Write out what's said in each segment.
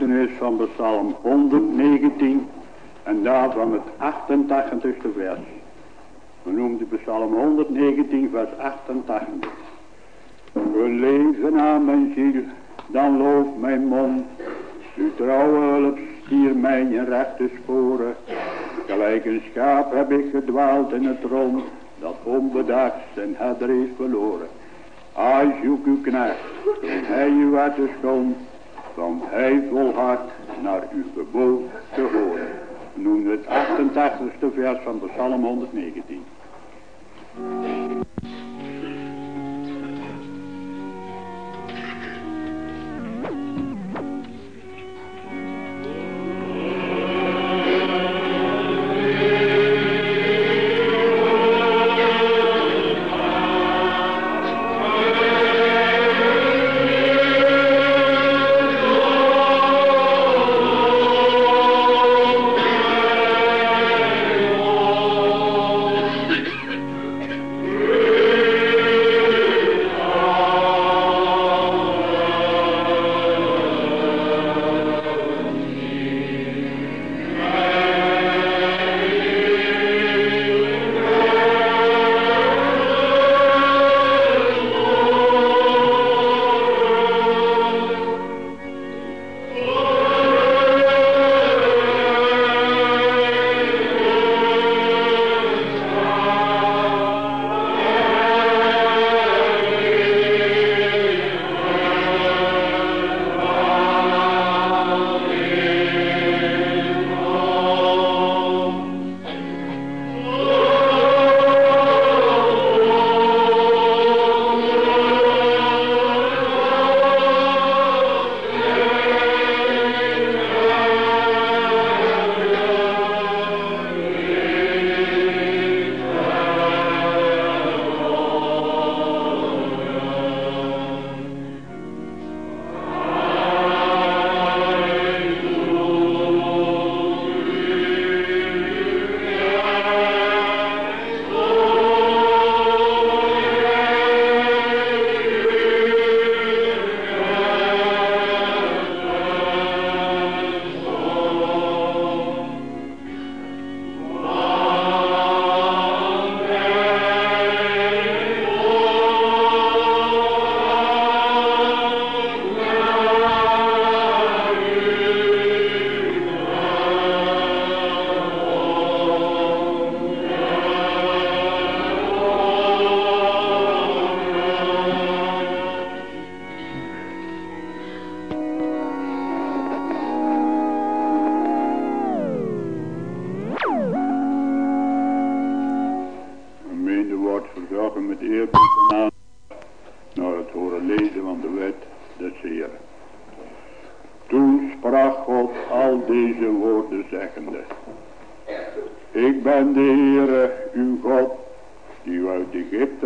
Is van Psalm 119 en daarvan het 88e vers. We noemden Psalm 119 vers 88. We leven aan mijn ziel, dan loopt mijn mond. U trouwe hier stier mij rechte sporen. Gelijk een schaap heb ik gedwaald in het rond, dat onbedacht zijn herder heeft verloren. Hij zoek uw knecht, en hij uw water schoon. Van hij volhardt naar uw beboog te horen. Noem het 88ste vers van de Psalm 119.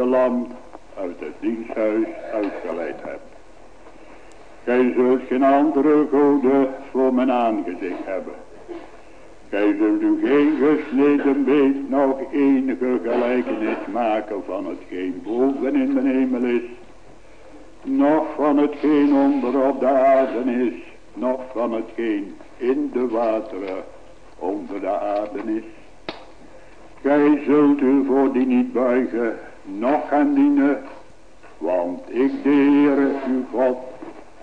Lamp uit het diensthuis uitgeleid hebt. Gij zult geen andere goden voor mijn aangezicht hebben. Gij zult u geen gesneden beet nog enige gelijkenis maken van hetgeen boven in de hemel is. Nog van hetgeen onder op de aarde is. Nog van hetgeen in de wateren onder de aarde is. Gij zult u voor die niet buigen nog gaan dienen. Want ik de Heere uw God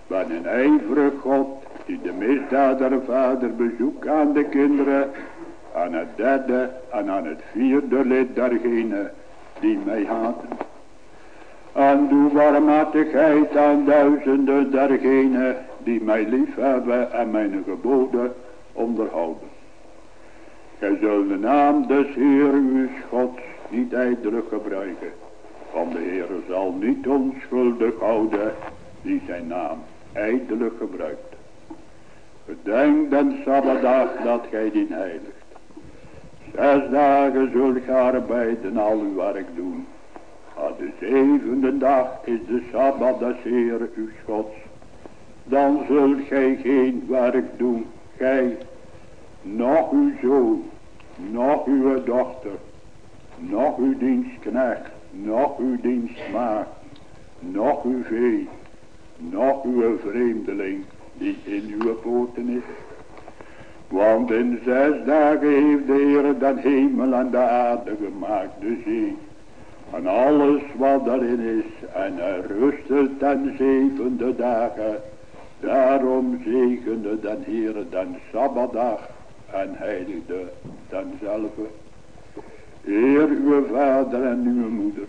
ben een ijverig God die de misdaad vader bezoekt aan de kinderen. Aan het derde en aan het vierde lid dergenen die mij haten. Aan uw barmhartigheid aan duizenden dergenen die mij lief hebben en mijn geboden onderhouden. Gij zult de naam des Heer uw Gods niet eindelijk gebruiken. Want de Heere zal niet onschuldig houden die zijn naam eindelijk gebruikt. Bedenk den Sabbatdag dat gij dien heiligt. Zes dagen zult gij arbeiden al uw werk doen. Aan de zevende dag is de Sabbat des Heer uw schots. Dan zult gij geen werk doen, gij, noch uw zoon, noch uw dochter, nog uw dienstknecht, nog uw dienstmaagd, nog uw vee, nog uw vreemdeling die in uw poten is. Want in zes dagen heeft de Heer dan hemel en de aarde gemaakt, de zee. En alles wat daarin is, en hij rustte ten zevende dagen. Daarom zegende dan Heer dan Sabbatdag en heiligde denzelfde. Eer uw vader en uw moeder,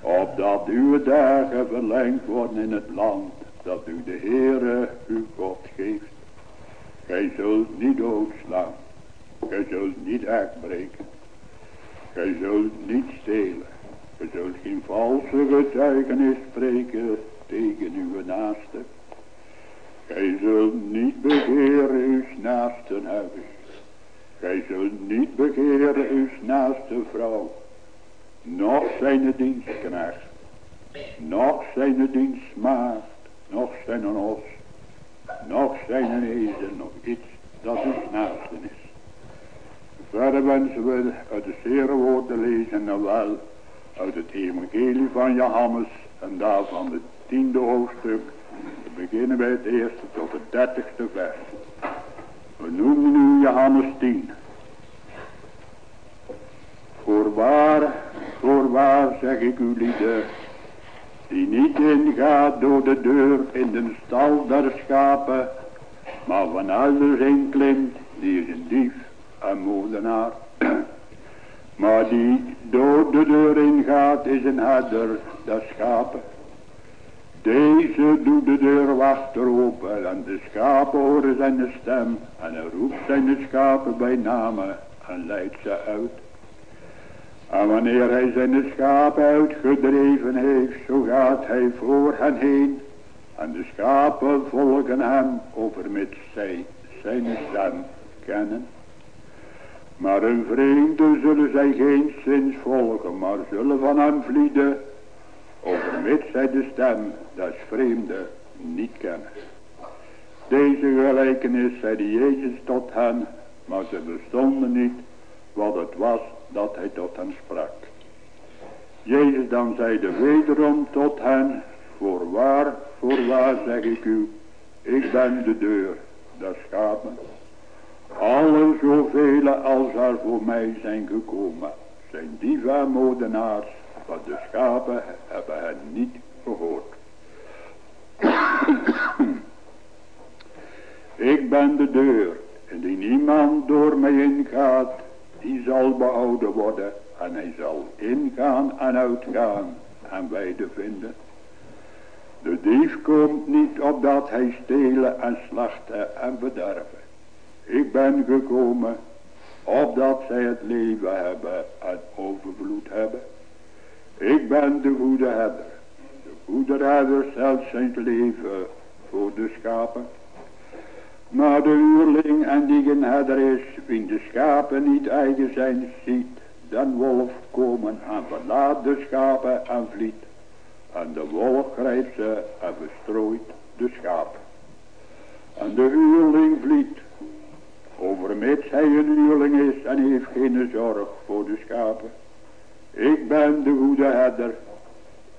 opdat uw dagen verlengd worden in het land, dat u de Heere uw God geeft. Gij zult niet doodslaan, gij zult niet uitbreken, gij zult niet stelen, gij zult geen valse getuigenis spreken tegen uw naaste. Gij zult niet begeren uw naaste huis. Gij zult niet begeren uw naaste vrouw. Nog zijn dienstknecht. Nog zijn dienstmaagd. Nog zijn os. Nog zijn een ezel. Nog iets dat het naaste is. Verder wensen we uit het zere woord te lezen. En wel uit het evangelie van Johannes. En daarvan het tiende hoofdstuk beginnen bij het eerste tot het dertigste vers. We noemen nu Johannes 10. Voorwaar, voorwaar zeg ik u lieden, die niet ingaat door de deur in de stal der schapen, maar van elders inklimt, die is een dief en moordenaar. maar die door de deur ingaat is een herder der schapen. Deze doet de deur wachter open en de schapen horen zijn stem en hij roept zijn schapen bij namen en leidt ze uit. En wanneer hij zijn schapen uitgedreven heeft, zo gaat hij voor hen heen en de schapen volgen hem overmits zij zijn stem kennen. Maar een vreemde zullen zij geen zins volgen, maar zullen van hem vlieden overmits zij de stem des vreemde niet kennen. Deze gelijkenis zei Jezus tot hen, maar ze verstonden niet wat het was dat hij tot hen sprak. Jezus dan zeide wederom tot hen, voorwaar, voorwaar zeg ik u, ik ben de deur der schapen. Alle zoveel als er voor mij zijn gekomen, zijn dieven modenaars want de schapen hebben hen niet gehoord. Ik ben de deur. En die niemand door mij ingaat. Die zal behouden worden. En hij zal ingaan en uitgaan. En weide vinden. De dief komt niet opdat hij stelen en slachten en bederven. Ik ben gekomen opdat zij het leven hebben en overvloed hebben. Ik ben de goede herder. De goede herder stelt zijn leven voor de schapen. Maar de huurling en die geen is, wie de schapen niet eigen zijn, ziet den wolf komen en verlaat de schapen en vliet. En de wolf grijpt ze en verstrooit de schapen. En de huurling vliet, overmits hij een huurling is en heeft geen zorg voor de schapen. Ik ben de goede herder.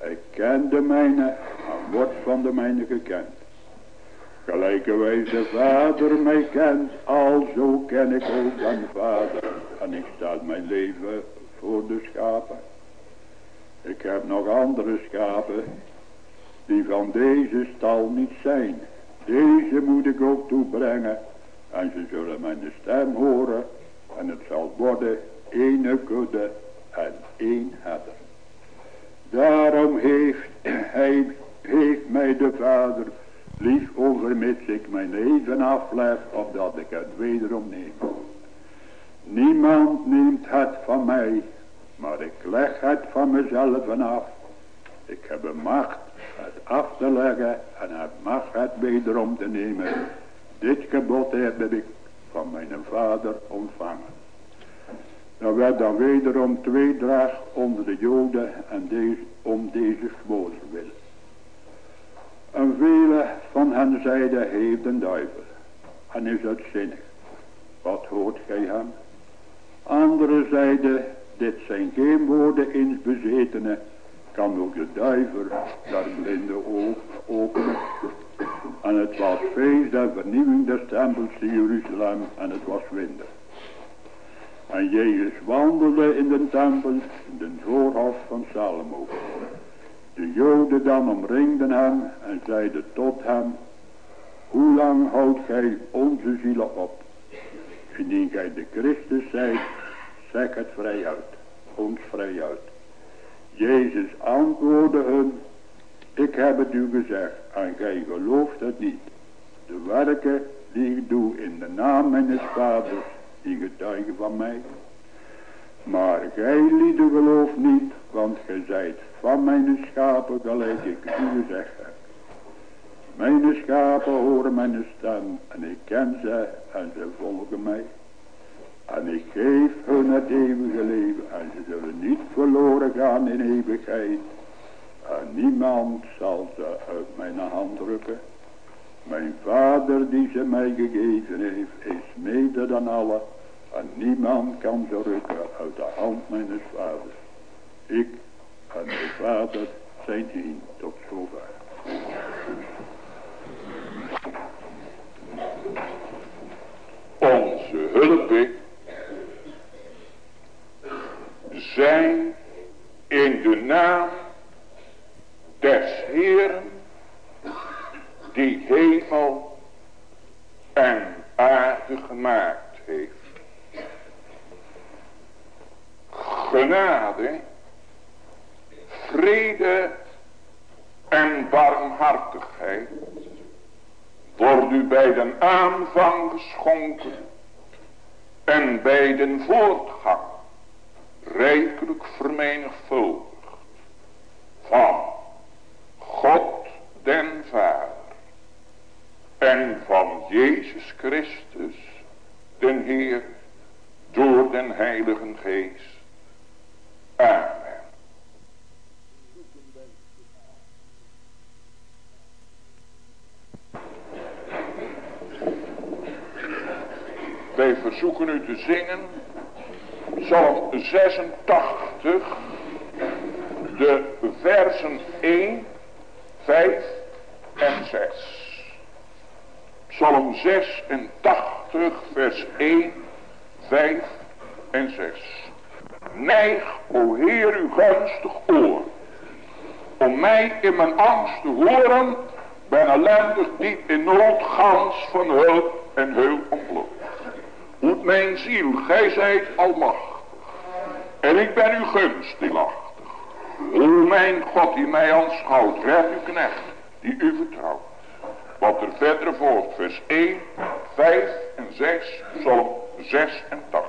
Ik ken de mijne en word van de mijne gekend. Gelijkerwijs de vader mij kent, alzo ken ik ook mijn vader. En ik stel mijn leven voor de schapen. Ik heb nog andere schapen die van deze stal niet zijn. Deze moet ik ook toebrengen. En ze zullen mijn stem horen. En het zal worden ene kudde en één herder. Daarom heeft hij, heeft mij de Vader lief overmits ik mijn leven afleg, opdat ik het wederom neem. Niemand neemt het van mij, maar ik leg het van mezelf af. Ik heb een macht het af te leggen en heb macht het wederom te nemen. Dit gebod heb ik van mijn vader ontvangen. Er werd dan wederom tweedracht onder de joden en deze, om deze zwoorden wil. En vele van hen zeiden heeft een duivel en is uitzinnig. Wat hoort gij hem? Anderen zeiden dit zijn geen woorden in bezetene kan ook de duiver daar blinde oog openen. En het was feest der vernieuwing des tempels in Jeruzalem en het was winter. En Jezus wandelde in de tempel de voorhof van Salomo. De joden dan omringden hem en zeiden tot hem, hoe lang houdt gij onze zielen op? Indien gij de Christus zijt, zeg het vrij uit, ons vrij uit. Jezus antwoordde hun, ik heb het u gezegd en gij gelooft het niet. De werken die ik doe in de naam mijn vaders, die getuigen van mij. Maar gij lieden gelooft niet, want gij zijt van mijn schapen gelijk ik u gezegd. Mijn schapen horen mijn stem en ik ken ze en ze volgen mij. En ik geef hun het eeuwige leven en ze zullen niet verloren gaan in eeuwigheid. En niemand zal ze uit mijn hand drukken. Mijn vader die ze mij gegeven heeft is mede dan alle. En niemand kan ze rukken uit de hand mijn vaders. Ik en mijn vader zijn één tot zover. Onze hulp zijn in de naam des Heeren die hemel en aarde gemaakt heeft. Genade, vrede en barmhartigheid wordt u bij den aanvang geschonken en bij den voortgang rijkelijk vermenigvuldigd van God den Vader en van Jezus Christus den Heer door den Heiligen Geest. Wij verzoeken u te zingen Psalm 86, de versen 1, 5 en 6. Psalm 86, vers 1, 5 en 6. Neig, o Heer, uw gunstig oor, om mij in mijn angst te horen, ben ellendig diep in nood, gans van hulp en hulp ontbloot. Moet mijn ziel, gij zijt almachtig. En ik ben uw gunstigachtig. O mijn God die mij aanschouwt, red uw knecht die u vertrouwt. Wat er verder volgt, vers 1, 5 en 6, Psalm 86.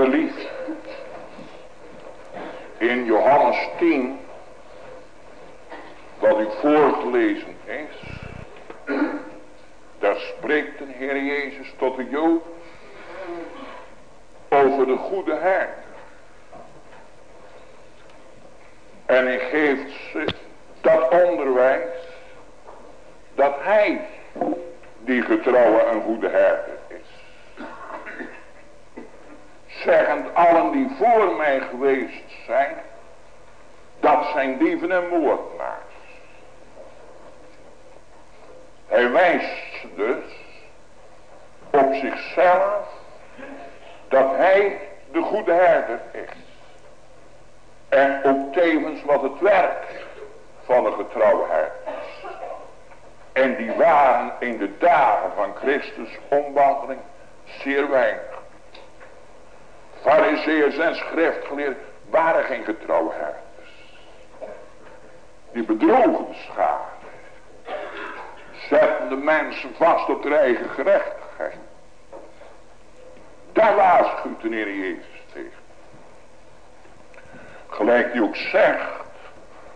locally Christus omwandeling zeer weinig. Fariseërs en schriftgeleerden waren geen getrouwe herders. Die bedrogen de schade. Zetten de mensen vast op de eigen gerechtigheid. Daar waarschuwt de Heer Jezus tegen. Gelijk die ook zegt.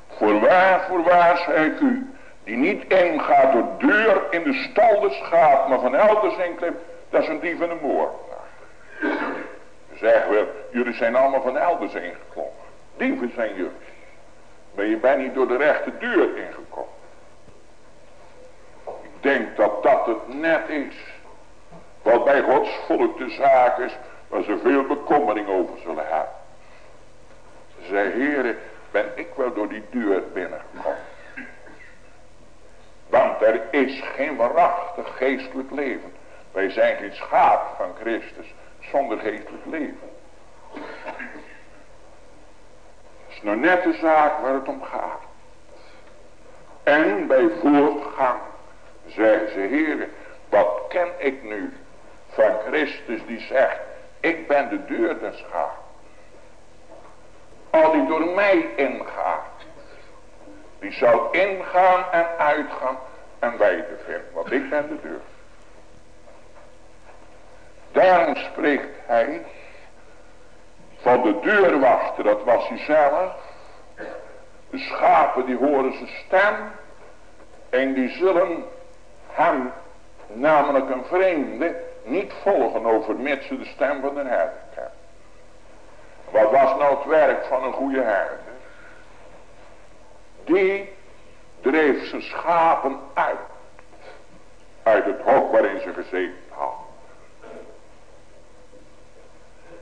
Voorwaar, voorwaar zeg ik u. Die niet ingaat door deur in de stal de schaap. Maar van elders inklimt. Dat is een dief en een moordenaar. Zeggen we. Jullie zijn allemaal van elders ingeklommen. Dieven zijn jullie. Maar je bent niet door de rechte deur ingekomen. Ik denk dat dat het net is. Wat bij Gods volk de zaak is. Waar ze veel bekommering over zullen hebben. Ze zei, heren, ben ik wel door die deur binnengekomen. Want er is geen waarachtig geestelijk leven. Wij zijn geen schaap van Christus zonder geestelijk leven. Dat is nou net de zaak waar het om gaat. En bij voortgang zeggen ze, heren, wat ken ik nu van Christus die zegt, ik ben de deur des schaap. Al die door mij ingaat, die zal ingaan en uitgaan en wijden vinden, want ik ben de deur. Daarom spreekt hij van de deurwachter, dat was hij zelf. De schapen die horen zijn stem en die zullen hem, namelijk een vreemde, niet volgen overmits ze de stem van de herder kennen. Wat was nou het werk van een goede herder? Die dreef zijn schapen uit. Uit het hok waarin ze gezeten hadden.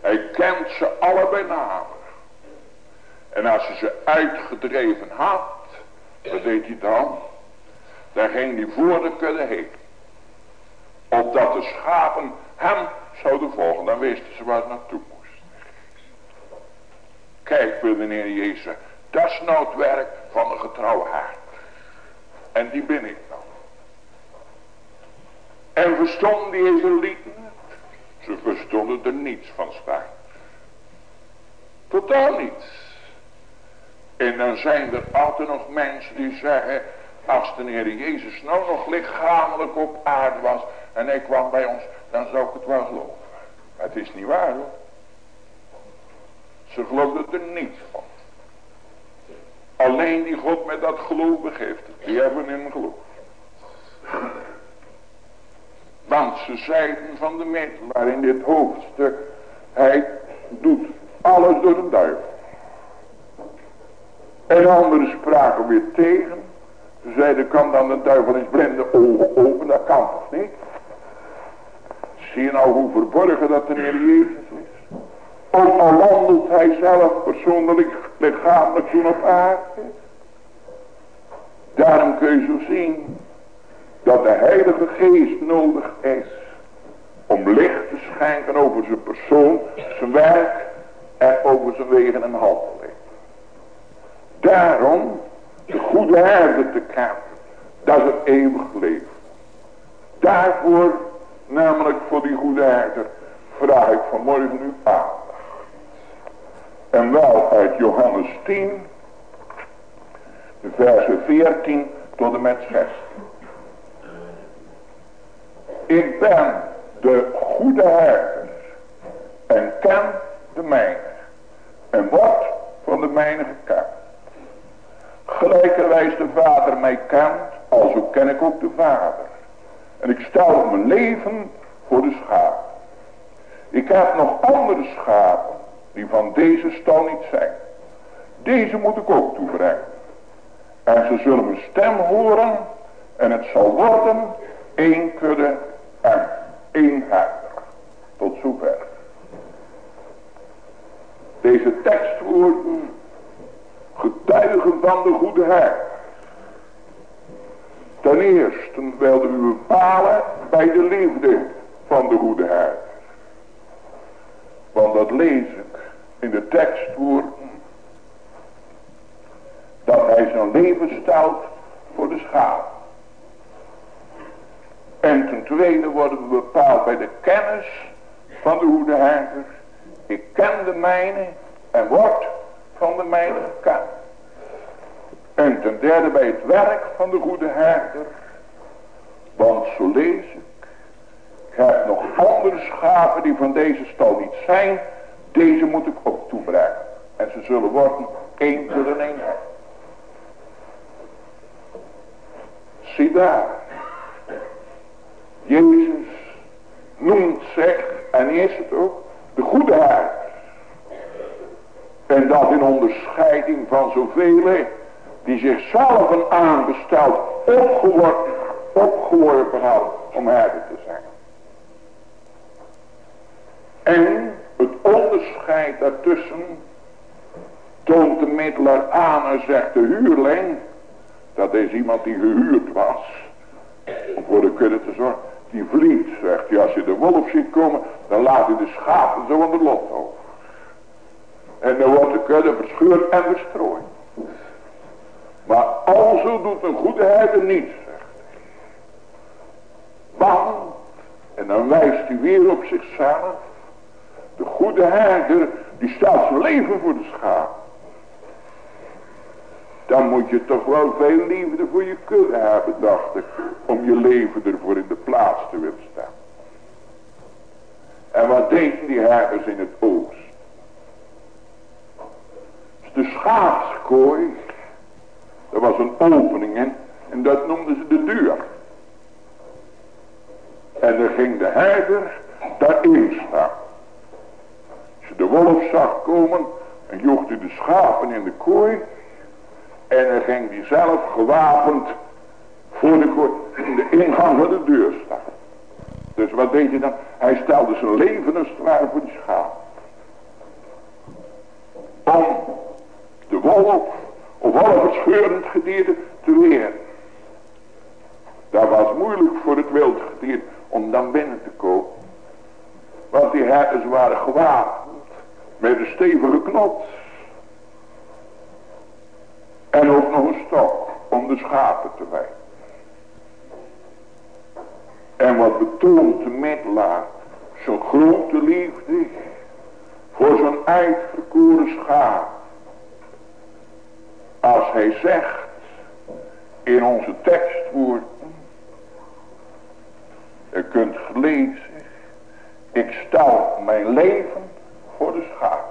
Hij kent ze allebei namen. En als hij ze uitgedreven had, wat deed hij dan? Dan ging hij voor de kudde heen. Opdat de schapen hem zouden volgen. Dan wisten ze waar het naartoe moest. Kijk, wil de Jezus. Dat is nou het werk van een getrouwe hart. En die ben ik dan. En verstonden die Israëlieten? Ze verstonden er niets van staan. Totaal niets. En dan zijn er altijd nog mensen die zeggen, als de Heer Jezus nou nog lichamelijk op aarde was en hij kwam bij ons, dan zou ik het wel geloven. het is niet waar hoor. Ze geloofden er niets van. Alleen die God met dat geloof begeeft, die hebben in geloof. Want ze zeiden van de middelaar in dit hoofdstuk, hij doet alles door de duivel. En anderen spraken weer tegen. Ze zeiden, kan dan de duivel eens blinde ogen open? Dat kan toch niet? Zie je nou hoe verborgen dat de Heer Jezus is? Ook al wandelt hij zelf persoonlijk lichamelijk toen op aarde. Daarom kun je zo zien dat de Heilige Geest nodig is om licht te schenken over zijn persoon, zijn werk en over zijn wegen en handeling. Daarom de goede herder te kennen, dat is het eeuwig leven. Daarvoor, namelijk voor die goede herder, vraag ik vanmorgen uw aandacht. En wel uit Johannes 10, de versen 14 tot en met 16. Ik ben de goede herder en ken de mijne. En wordt van de mijne gekend. Gelijkerwijs de vader mij kent, alzo ken ik ook de vader. En ik stel mijn leven voor de schapen. Ik heb nog andere schapen die van deze stal niet zijn. Deze moet ik ook toebrengen. En ze zullen mijn stem horen en het zal worden één kudde en één herder. Tot zover. Deze tekstwoorden getuigen van de goede herder. Ten eerste wilden we bepalen bij de liefde van de goede herder. Want dat ik in de tekstwoorden. Dat hij zijn leven stelt voor de schaap. En ten tweede worden we bepaald bij de kennis van de goede herder. Ik ken de mijne en word van de mijne gekend. En ten derde bij het werk van de goede herder. Want zo lees ik. Ik heb nog andere schapen die van deze stal niet zijn. Deze moet ik ook toebrengen. En ze zullen worden één tot een eenheid. Zie daar. Jezus noemt zich, en is het ook, de goede herder. En dat in onderscheiding van zoveel die zichzelf aangesteld, opgeworpen, opgeworpen hadden om herder te zijn. En het onderscheid daartussen toont de middelaar aan en zegt de huurling, dat is iemand die gehuurd was, om voor de kudde te zorgen. Die vliegt, zegt hij, als je de wolf ziet komen, dan laat hij de schapen zo aan de lot over. En dan wordt de kudde verscheurd en verstrooid. Maar alzo doet een goede herder niet, zegt hij. En dan wijst hij weer op zichzelf. De goede herder, die staat zijn leven voor de schaap. Dan moet je toch wel veel liefde voor je kudde hebben, dacht ik. Om je leven ervoor in de plaats te willen staan. En wat deden die herders in het oost? De schaapskooi er was een opening in. En dat noemden ze de deur. En dan ging de herder daarin staan. De wolf zag komen. En joeg hij de schapen in de kooi. En dan ging hij zelf gewapend voor de kooi. De ingang van de deur staan. Dus wat deed hij dan? Hij stelde zijn leven het ware voor die schapen. Om de wolf of alle verscheurend gedierte te weren. Dat was moeilijk voor het wild gedierte om dan binnen te komen. Want die herders waren gewapend met een stevige knot. En ook nog een stok om de schapen te wijden. En wat betoont de middelaar zo'n grote liefde voor zo'n uitverkoren schaap als hij zegt in onze tekstwoorden. Je kunt lezen. Ik stel mijn leven voor de schaap.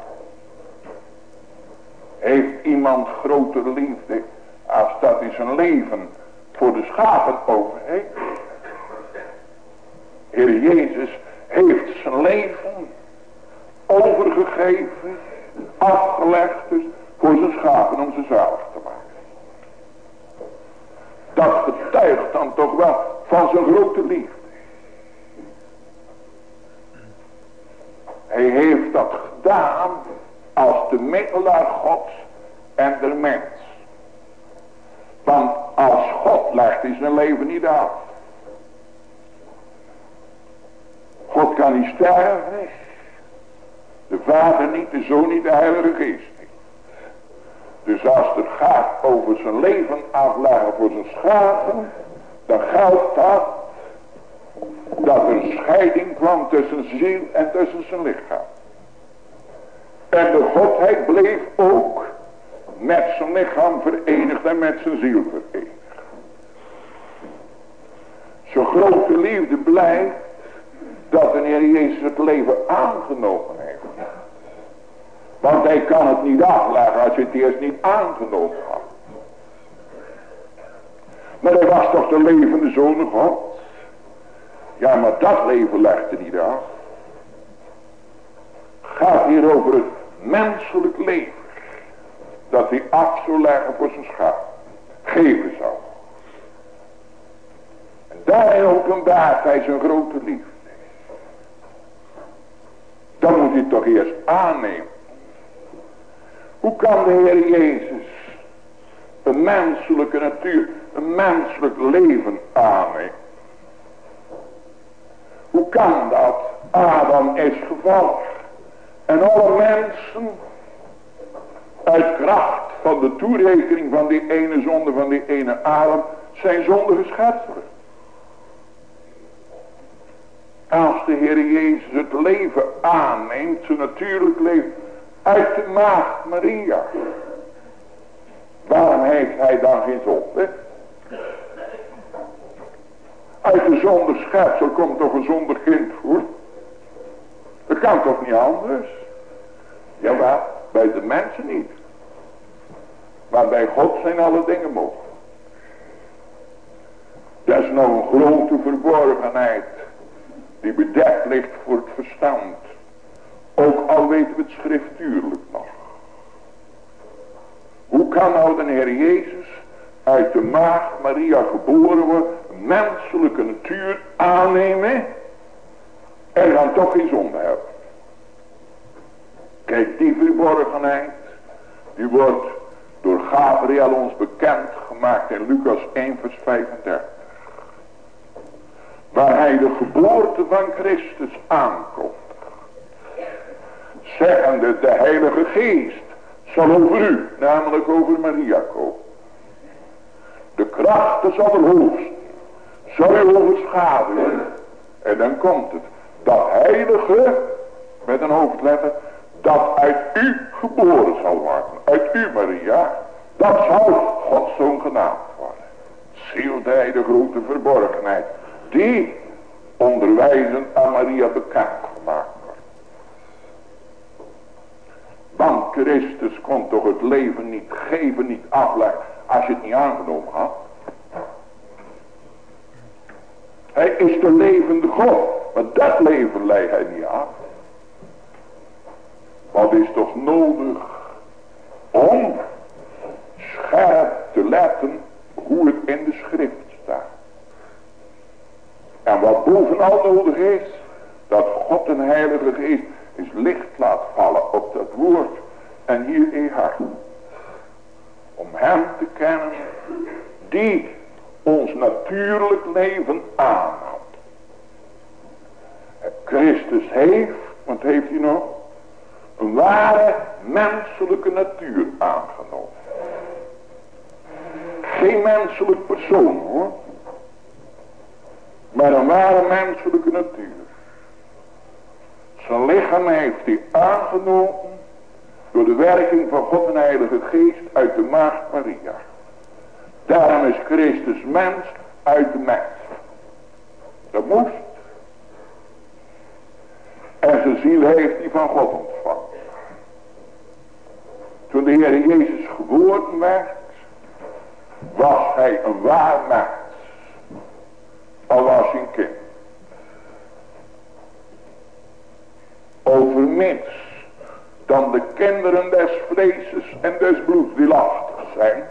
Heeft iemand grotere liefde als dat hij zijn leven voor de schapen over heeft? Heer Jezus heeft zijn leven overgegeven, afgelegd dus voor zijn schapen om ze zalig te maken. Dat getuigt dan toch wel van zijn grote liefde. Hij heeft dat gedaan als de middelaar gods en de mens. Want als God legt hij zijn leven niet af. God kan niet sterven. De vader niet, de zoon niet, de heilige geest. Dus als het gaat over zijn leven afleggen voor zijn schapen, dan geldt dat dat er scheiding kwam tussen ziel en tussen zijn lichaam. En de Godheid bleef ook met zijn lichaam verenigd en met zijn ziel verenigd. Zo'n grote liefde blijft dat de Heer Jezus het leven aangenomen heeft. Want hij kan het niet afleggen als je het eerst niet aangenomen had. Maar hij was toch de levende zoon God? Ja, maar dat leven legde niet af. Gaat hier over het menselijk leven. Dat hij af zou leggen voor zijn schaap. Geven zou. En daarin openbaart hij zijn grote liefde. Dan moet hij toch eerst aannemen. Hoe kan de Heer Jezus een menselijke natuur, een menselijk leven aannemen? Hoe kan dat? Adam is gevallen. En alle mensen uit kracht van de toerekening van die ene zonde van die ene Adam zijn zondige schepselen. Als de Heer Jezus het leven aanneemt, zijn natuurlijk leven, uit de maagd Maria. Waarom heeft hij dan geen zonde? Uit de zonder schepsel komt toch een zonder kind voor? Dat kan toch niet anders? Jawel, bij de mensen niet. Maar bij God zijn alle dingen mogelijk. Dat is nog een grote verborgenheid. Die bedekt ligt voor het verstand. Ook al weten we het schriftuurlijk nog. Hoe kan nou de Heer Jezus uit de maag Maria geboren worden, menselijke natuur aannemen en dan toch geen zonde hebben? Kijk, die verborgenheid, die wordt door Gabriel ons bekend gemaakt in Lucas 1 vers 35. Waar hij de geboorte van Christus aankomt. Zeggende de heilige geest zal over u, namelijk over Maria komen. De krachten zal er hoogst, u overschaduwen. En dan komt het, dat heilige, met een hoofdletter, dat uit u geboren zal worden. Uit u Maria, dat zal Gods zoon genaamd worden. Hij de grote verborgenheid, die onderwijzen aan Maria bekend gemaakt Want Christus kon toch het leven niet geven, niet afleggen, als je het niet aangenomen had. Hij is de levende God, maar dat leven leidt hij niet af. Wat is toch nodig om scherp te letten hoe het in de schrift staat. En wat bovenal nodig is, dat God een heilige geest is licht laat vallen op dat woord en hier in hart. Om hem te kennen die ons natuurlijk leven aanhoudt. Christus heeft, wat heeft hij nog? Een ware menselijke natuur aangenomen. Geen menselijk persoon hoor. Maar een ware menselijke natuur. Zijn lichaam heeft hij aangenomen door de werking van God en Heilige Geest uit de maagd Maria. Daarom is Christus mens uit de mens. Dat moest. En zijn ziel heeft hij van God ontvangen. Toen de Heer Jezus geboren werd, was hij een waar mens. Al was hij een kind. Overmits dan de kinderen des vleeses en des bloeds die lastig zijn.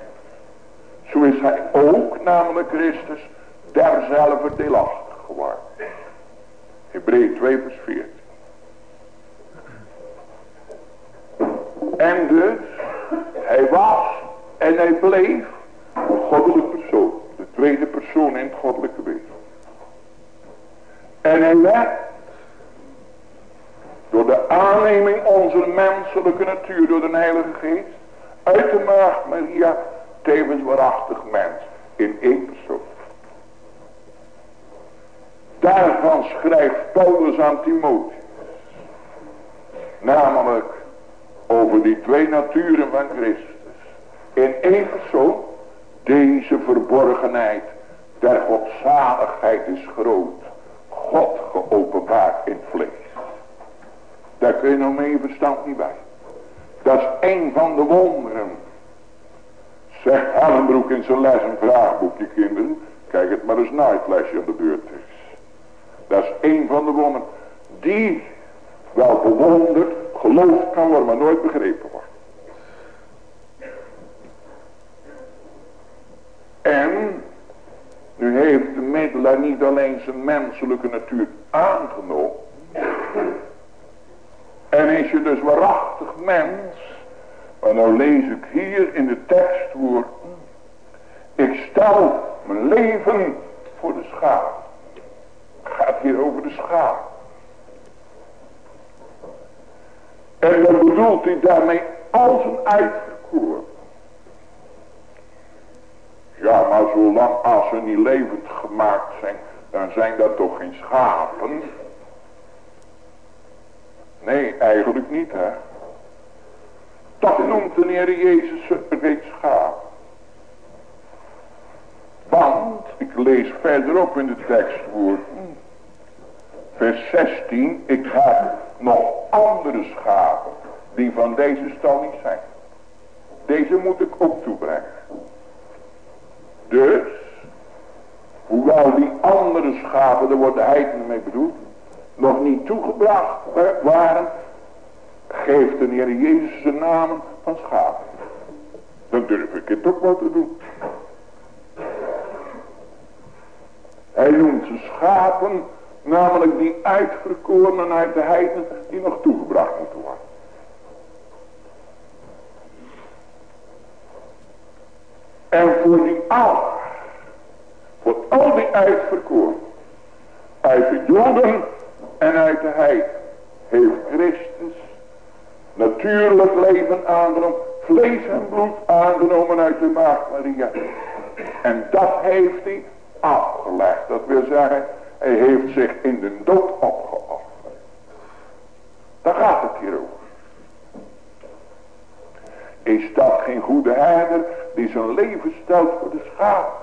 Zo is hij ook, namelijk Christus, derzelfde deelachtig geworden. Hebreeën 2 vers 14. En dus, hij was en hij bleef een goddelijke persoon. De tweede persoon in het goddelijke wezen. En hij werd door de aanneming onze menselijke natuur door de Heilige Geest. Uit de maagd Maria tevens waarachtig mens in één persoon. Daarvan schrijft Paulus aan Timotheus. Namelijk over die twee naturen van Christus. In één persoon deze verborgenheid der godzaligheid is groot. God geopenbaard in vlees. Daar kun je nog mee verstand niet bij. Dat is een van de wonderen. Zegt Hellenbroek in zijn les een vraagboekje kinderen. Kijk het maar eens na het lesje aan de beurt is. Dat is een van de wonderen. Die wel bewonderd, geloofd kan worden, maar nooit begrepen wordt. En nu heeft de middelaar niet alleen zijn menselijke natuur aangenomen. En is je dus waarachtig mens. Maar nou lees ik hier in de tekstwoorden. Ik stel mijn leven voor de schaap. Het gaat hier over de schaap. En dan bedoelt hij daarmee als een uitverkoren. Ja, maar zolang als ze niet levend gemaakt zijn, dan zijn dat toch geen schapen? Nee, eigenlijk niet, hè. Dat noemt de Heer Jezus reeds. Want, ik lees verderop in de tekstwoorden, vers 16, ik heb nog andere schapen die van deze stal niet zijn. Deze moet ik ook toebrengen. Dus, hoewel die andere schapen, daar wordt de heidenen mee bedoeld, nog niet toegebracht waren, geeft de Heer Jezus de namen van schapen. Dan durf ik het ook wel te doen. Hij noemt ze schapen, namelijk die uitverkorenen uit de heiden, die nog toegebracht moeten worden. En voor die al, voor al die uitverkoren, uit de Joden en uit de heiden, heeft Christus natuurlijk leven aangenomen, vlees en bloed aangenomen uit de maagd Maria. En dat heeft hij afgelegd. Dat wil zeggen, hij heeft zich in de dood opgeofferd. Daar gaat het hier over. Is dat geen goede herder die zijn leven stelt voor de schaap?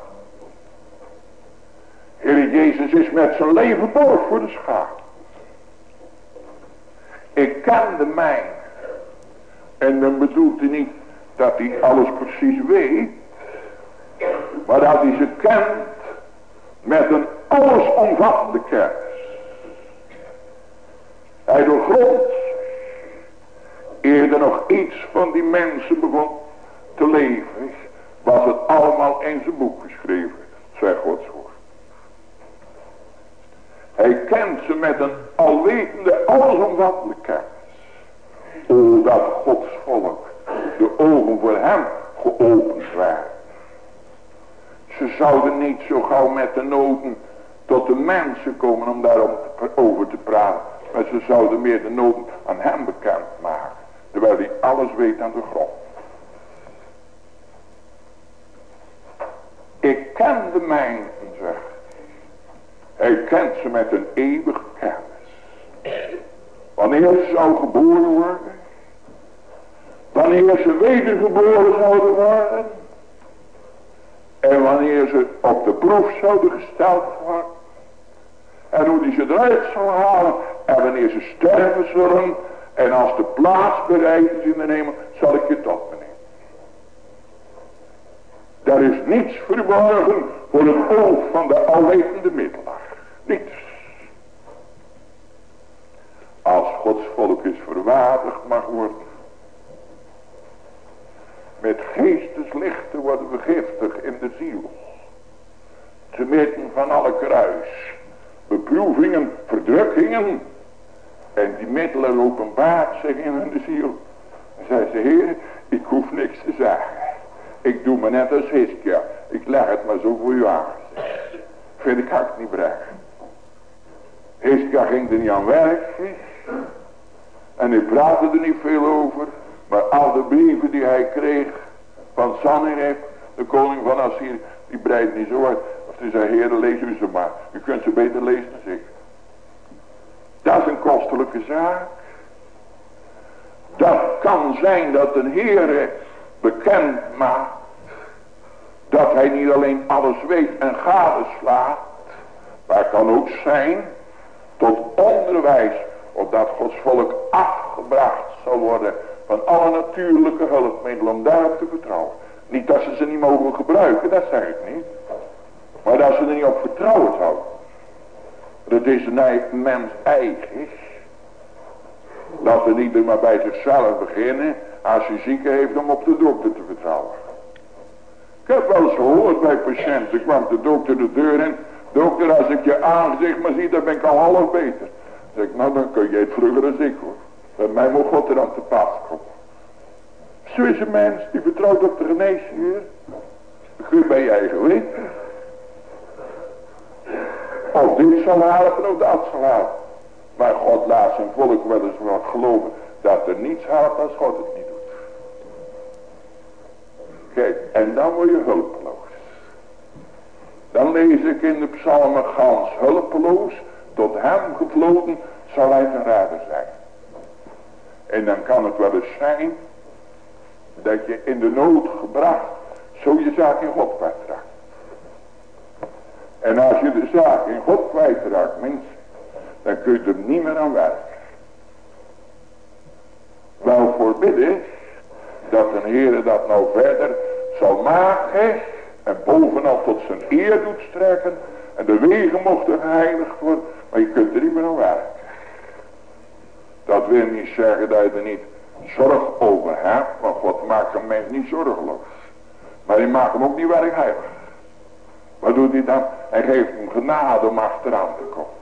Heer Jezus is met zijn leven borg voor de schaap. Ik ken de mijn. En dan bedoelt hij niet dat hij alles precies weet. Maar dat hij ze kent met een allesomvattende kennis. Hij doorgrondt eerder nog iets van die mensen begon te leven, was het allemaal in zijn boek geschreven, zegt Gods woord. Hij kent ze met een alwetende, allesomvattende kennis. O, dat Gods volk de ogen voor hem geopend waren. Ze zouden niet zo gauw met de noden tot de mensen komen om daarover te praten. Maar ze zouden meer de noden aan hem bekend maken. Terwijl hij alles weet aan de grond. Ik ken de mijnen, zegt hij. kent ze met een eeuwige kennis. Wanneer ze zou geboren worden. Wanneer ze wedergeboren zouden worden. En wanneer ze op de proef zouden gesteld worden. En hoe die ze eruit zal halen. En wanneer ze sterven zullen. En als de plaats bereid is in de hemel, zal ik je tot me nemen. Daar is niets verborgen voor het oog van de alwetende middelaar. Niets. Als Gods volk is verwaardigd mag worden. Met geesteslichten worden we giftig in de ziel. Te midden van alle kruis. Beproevingen, verdrukkingen en die middelen openbaart zich in hun ziel. En zei ze, heer, ik hoef niks te zeggen. Ik doe me net als Hiskia. Ik leg het maar zo voor u aan. Vind ik hard niet brengen. Hiskia ging er niet aan werken. En hij praatte er niet veel over. Maar al de brieven die hij kreeg van Sanherib, de koning van Assyrië, die breidt niet zo uit. Of hij zei, heren, lees u ze maar. U kunt ze beter lezen dan ik. Dat is een kostelijke zaak. Dat kan zijn dat een Heer bekend maakt. Dat hij niet alleen alles weet en gadeslaat. Maar het kan ook zijn tot onderwijs. Opdat Gods volk afgebracht zal worden van alle natuurlijke hulpmiddelen om daarop te vertrouwen. Niet dat ze ze niet mogen gebruiken, dat zeg ik niet. Maar dat ze er niet op vertrouwen zouden. Dat is een mens eigen. Dat er niet maar bij zichzelf beginnen. Als hij ziek heeft om op de dokter te vertrouwen. Ik heb wel eens gehoord bij patiënten. kwam de dokter de deur in. Dokter als ik je aangezicht maar zie dan ben ik al half beter. Zeg ik nou dan kun je het vroeger als ik hoor. Bij mij moet God er aan te pas komen. Zo een mens die vertrouwt op de geneesheer. Kun bij je eigen weten. Of dit zal helpen of dat zal helpen. Maar God laat zijn volk wel eens wat geloven. Dat er niets helpt als God het niet doet. Kijk, en dan word je hulpeloos. Dan lees ik in de psalmen gans hulpeloos. Tot hem gevloten zal hij ten raden zijn. En dan kan het wel eens zijn dat je in de nood gebracht zo je zaak in God kwijtraakt. En als je de zaak in God kwijtraakt, mensen, dan kun je er niet meer aan werken. Wel voor bidden dat een Heer dat nou verder zal maken en bovenal tot zijn eer doet strekken en de wegen mochten geheiligd worden, maar je kunt er niet meer aan werken. Dat wil niet zeggen dat je er niet zorg over hebt, want God maakt een mens niet zorgeloos. Maar hij maakt hem ook niet werkheilig. Wat doet hij dan? Hij geeft hem genade om achteraan te komen.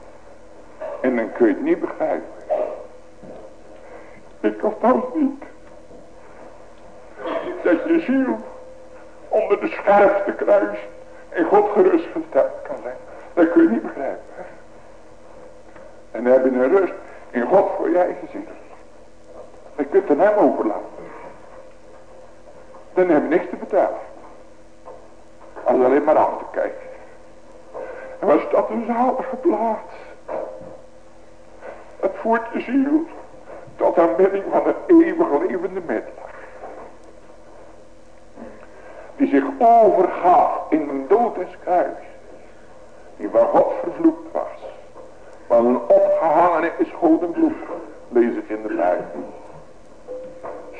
En dan kun je het niet begrijpen. Ik althans niet. Dat je ziel onder de scherpste kruis in God gerustgesteld kan zijn. Dat kun je niet begrijpen. En dan heb je een rust in God voor je eigen ziel. Je kunt het hem overlaten. Dan heb je niks te vertellen. Als alleen maar aan te kijken. En was dat een zalige plaats. Het voert je ziel tot aanbidding van de eeuwig levende middelaar. Die zich overgaf in een dood des kruis. Die waar God vervloekt was. Van een opgehangen is goden bloed. Lees ik in de Bijbel.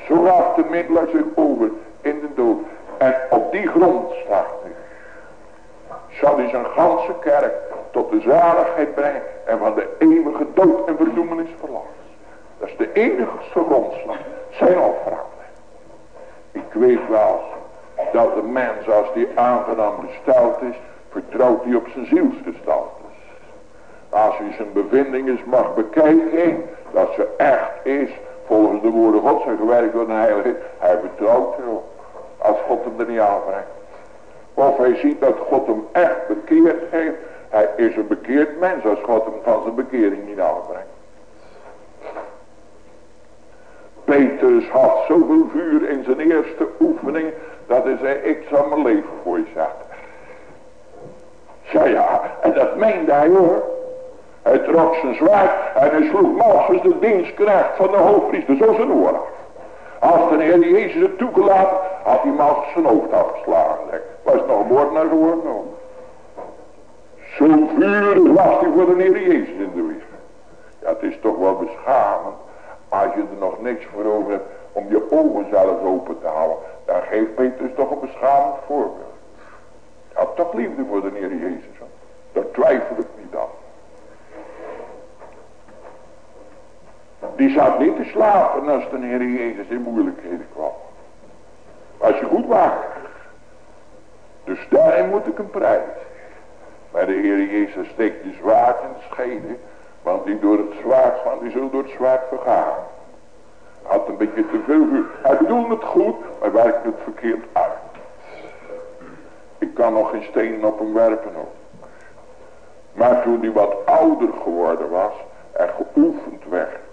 Zo gaf de middelaar zich over in de dood. En op die grond staat nu. Zal hij zijn ganse kerk tot de zaligheid brengen. En van de eeuwige dood en verdoemenis verlost. Dat is de enigste grondslag. Zijn offeranden. Ik weet wel dat de mens als die aangenaam besteld is. Vertrouwt hij op zijn zielsgestalte. Als hij zijn bevindingen mag bekijken. Dat ze echt is volgens de woorden God zijn gewerkt door de heilige. Hij vertrouwt erop. Als God hem er niet aanbrengt. Of hij ziet dat God hem echt bekeerd heeft. Hij is een bekeerd mens als God hem van zijn bekering niet aanbrengt. Petrus had zoveel vuur in zijn eerste oefening. Dat hij zei ik zal mijn leven voor je zetten. Ja ja en dat meende hij hoor. Hij trok zijn zwaard en hij sloeg morgens de dienstknecht van de hoofdpriester zo zijn oor af. Als de Heer Jezus het toegelaten, had hij morgens zijn hoofd afgeslagen. Was nog een moordenaar geworden ook. Zo vurig was hij voor de Heer Jezus in de wereld. Ja, het is toch wel beschamend. Als je er nog niks voor over hebt om je ogen zelf open te houden. Dan geeft Petrus toch een beschamend voorbeeld. Hij had toch liefde voor de Heer Jezus. Daar twijfel ik niet aan. Die zat niet te slapen als de Heer Jezus in moeilijkheden kwam. Als je goed waakt. Dus daarin moet ik een prijs. Maar de Heer Jezus steekt je zwaard in de schede. Want die door het zwaard van, die zullen door het zwaard vergaan. Had een beetje te veel vuur. Hij bedoelde het goed, maar werkt het verkeerd uit. Ik kan nog geen stenen op hem werpen ook. Maar toen hij wat ouder geworden was en geoefend werd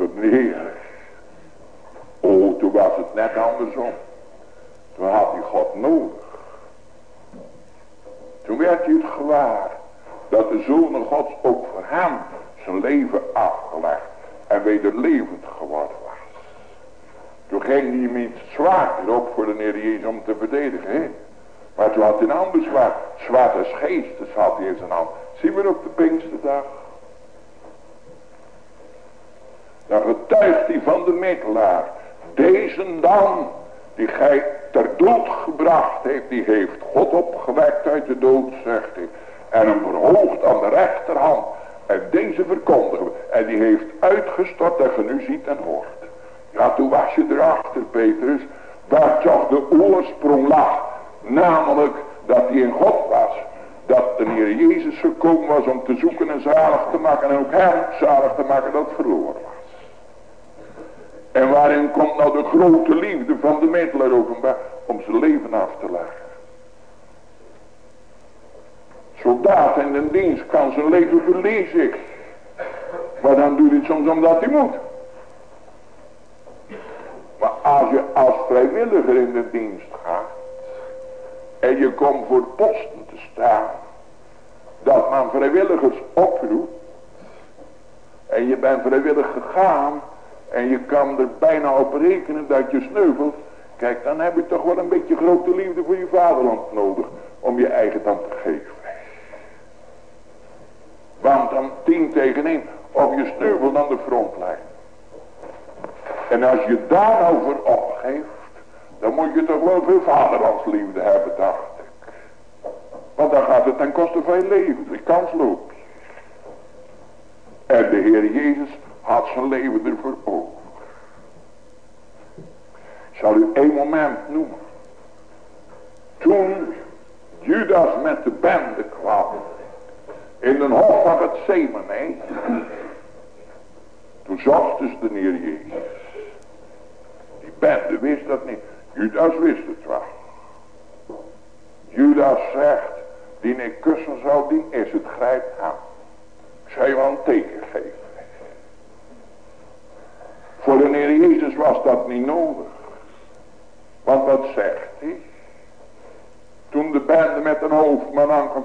tot Heer. Oh, toen was het net andersom. Toen had hij God nodig. Toen werd hij het gewaar dat de Zoon Gods ook voor hem zijn leven afgelegd en weder levend geworden was. Toen ging hij met het zwaard erop voor de Heer Jezus om te verdedigen. He? Maar toen had hij een ander zwaard. Zwaard des geestes had hij in zijn hand. Zien we op de Pinksterdag. Dan getuigt hij van de middelaar. Deze dan, die gij ter dood gebracht heeft, die heeft God opgewekt uit de dood, zegt hij. En hem verhoogd aan de rechterhand. En deze verkondigen we. En die heeft uitgestort dat je nu ziet en hoort. Ja, toen was je erachter, Petrus. Waar toch de oorsprong lag. Namelijk dat hij in God was. Dat de Heer Jezus gekomen was om te zoeken en zalig te maken. En ook hem zalig te maken dat verloren was. En waarin komt nou de grote liefde van de middelaar openbaar? Om zijn leven af te leggen. Soldaat in de dienst kan zijn leven verliezen. Maar dan doet hij soms omdat hij moet. Maar als je als vrijwilliger in de dienst gaat. En je komt voor posten te staan. Dat men vrijwilligers oproept. En je bent vrijwillig gegaan. En je kan er bijna op rekenen dat je sneuvelt. Kijk, dan heb je toch wel een beetje grote liefde voor je vaderland nodig. Om je eigen dan te geven. Want dan tien tegen één. Of je sneuvelt aan de frontlijn. En als je daar voor opgeeft. Dan moet je toch wel veel vaderlandsliefde hebben, dacht ik. Want dan gaat het ten koste van je leven. De kans loopt. En de Heer Jezus had zijn leven ervoor over. Ik zal u één moment noemen. Toen Judas met de bende kwam. In de hof van het Zemenee. Toen zochten ze de Heer Jezus. Die bende wist dat niet. Judas wist het wel. Judas zegt. Die ik kussen zal, die is het grijp aan. Ik zal je wel een teken geven. Voor de Heer Jezus was dat niet nodig. Want wat zegt hij? Toen de bende met een hoofdman aankwam.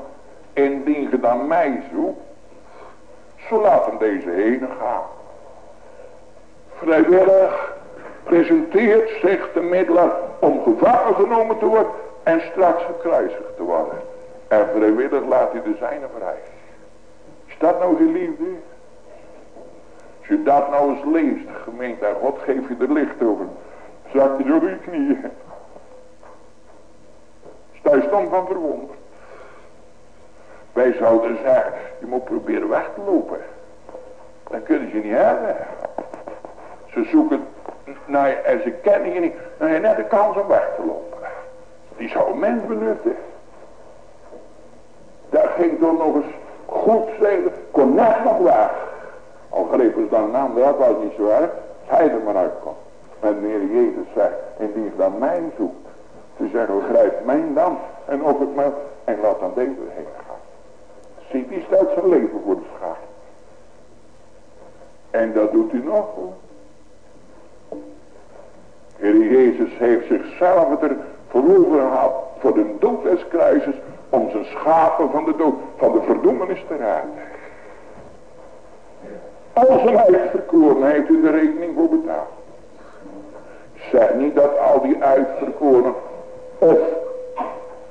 Indien je dan mij zoekt. Zo laat hem deze heen gaan. Vrijwillig presenteert zich de middelaar om gevangen genomen te worden. En straks gekruisigd te worden. En vrijwillig laat hij de zijne vrij. Is dat nou geliefde? Als je dat nou eens leest, gemeente, en God geeft je er licht over. Zak je door je knieën. Sta je van verwonderd. Wij zouden zeggen, je moet proberen weg te lopen. Dan kunnen ze niet hebben. Ze zoeken naar je en ze kennen je niet. Dan heb je net de kans om weg te lopen. Die zou een mens benutten. Daar ging toch nog eens goed zeggen, kon net nog weg. Al grepen ze dan een naam, dat was niet zo erg. Hij er maar uitkomt. Maar de Heer Jezus zegt, indien je dan mij zoekt. Ze zeggen, grijp mijn dan en op het maar en laat dan deze heen gaan. Ziet, die stelt zijn leven voor de schaar. En dat doet hij nog. Heer Jezus heeft zichzelf er voorover gehad voor de dood des kruises om zijn schapen van de dood, van de verdoemenis te raden. Als een uitverkoren heeft u de rekening voor betaald. Zeg niet dat al die uitverkoren of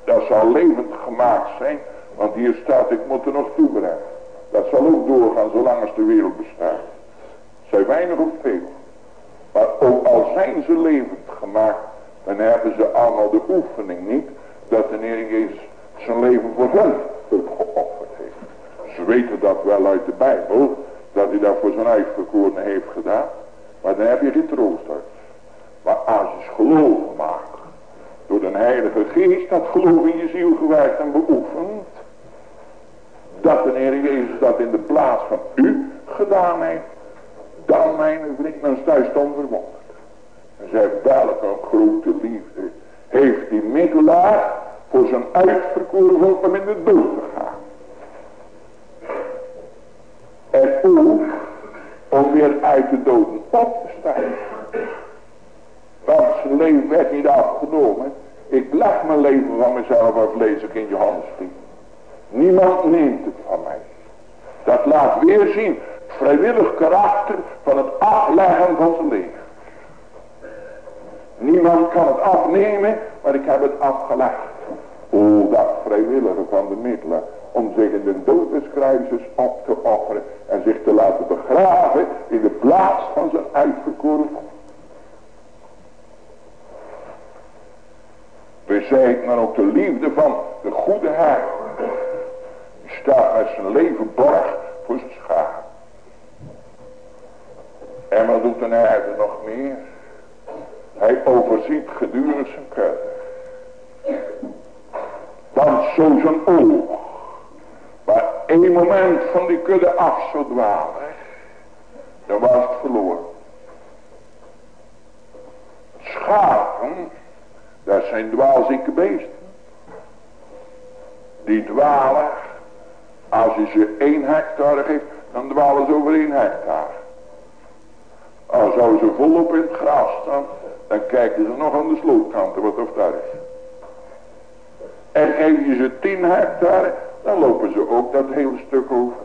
dat zal levend gemaakt zijn. Want hier staat ik moet er nog toebrengen. Dat zal ook doorgaan zolang als de wereld bestaat. Zij weinig of veel. Maar ook al zijn ze levend gemaakt. Dan hebben ze allemaal de oefening niet. Dat de Heer Jezus zijn leven voor hen opgeofferd heeft. Ze weten dat wel uit de Bijbel. Dat hij dat voor zijn uitverkorene heeft gedaan. Maar dan heb je geen troost uit. Maar als je geloof maakt. Door de Heilige Geest dat geloof in je ziel gewerkt en beoefend. Dat de Heer Jezus dat in de plaats van u gedaan heeft. Dan mijn vriend, dan sta je onverwonderd. En zei welke grote liefde heeft die middelaar voor zijn uitverkoren volk om in de dood te gaan. En ook om weer uit de doden op te staan. Want zijn leven werd niet afgenomen. Ik leg mijn leven van mezelf af, lees ik in Johannes 10. Niemand neemt het van mij. Dat laat weer zien vrijwillig karakter van het afleggen van zijn leven. Niemand kan het afnemen, maar ik heb het afgelegd. O, dat vrijwillige van de middelen om zich in de dood op te offeren en zich te laten begraven in de plaats van zijn uitverkoren zijn maar ook de liefde van de goede Heer. Die staat met zijn leven borg voor zijn schaap. En wat doet een herder nog meer? Hij overziet gedurende zijn kudde. Want zo zijn oog. Maar één moment van die kudde af zou dwalen. Dan was het verloren. Schapen dat zijn dwaalzieke beesten. Die dwalen, als je ze één hectare geeft, dan dwalen ze over één hectare. Als zouden ze volop in het gras staan, dan kijken ze nog aan de slootkanten wat of daar is. En geef je ze tien hectare, dan lopen ze ook dat hele stuk over.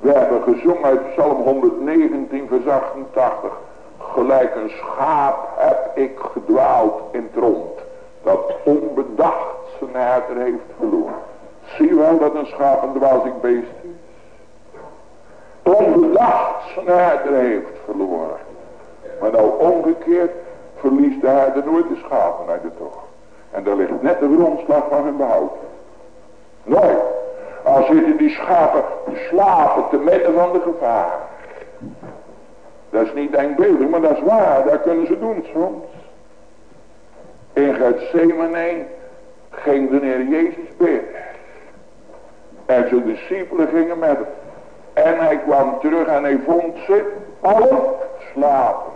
We hebben gezongen uit Psalm 119 vers 88. Gelijk een schaap heb ik gedwaald in het rond. Dat onbedacht zijn herder heeft verloren. Zie wel dat een schaap een dwaalziek beest is? Onbedacht zijn herder heeft verloren. Maar nou omgekeerd verliest de herder nooit de schapen uit de tocht. En daar ligt net de grondslag van hun behoud. Nooit. Al zitten die schapen slapen te midden van de gevaar. Dat is niet denkbeeldig, maar dat is waar. Dat kunnen ze doen soms. In Gethsemane ging de Heer Jezus bidden. En zijn discipelen gingen met hem. En hij kwam terug en hij vond ze allen slapen.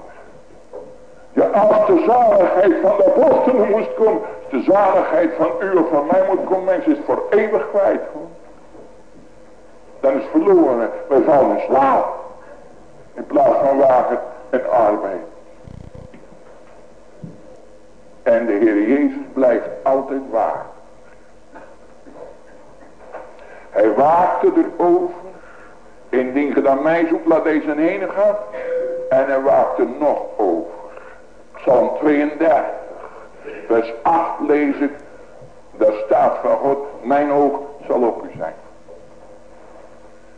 De zaligheid van de apostelen moest komen, de zaligheid van u of van mij moet komen, mensen is voor eeuwig kwijt. Dan is verloren. Wij vallen in slaap. In plaats van wagen en arbeid. En de Heer Jezus blijft altijd waar. Hij waakte erover. Indien je dan mij zoekt, laat deze heen gaan. En hij waakte nog over. Psalm 32. Vers 8 lees ik. Daar staat van God. Mijn oog zal op u zijn.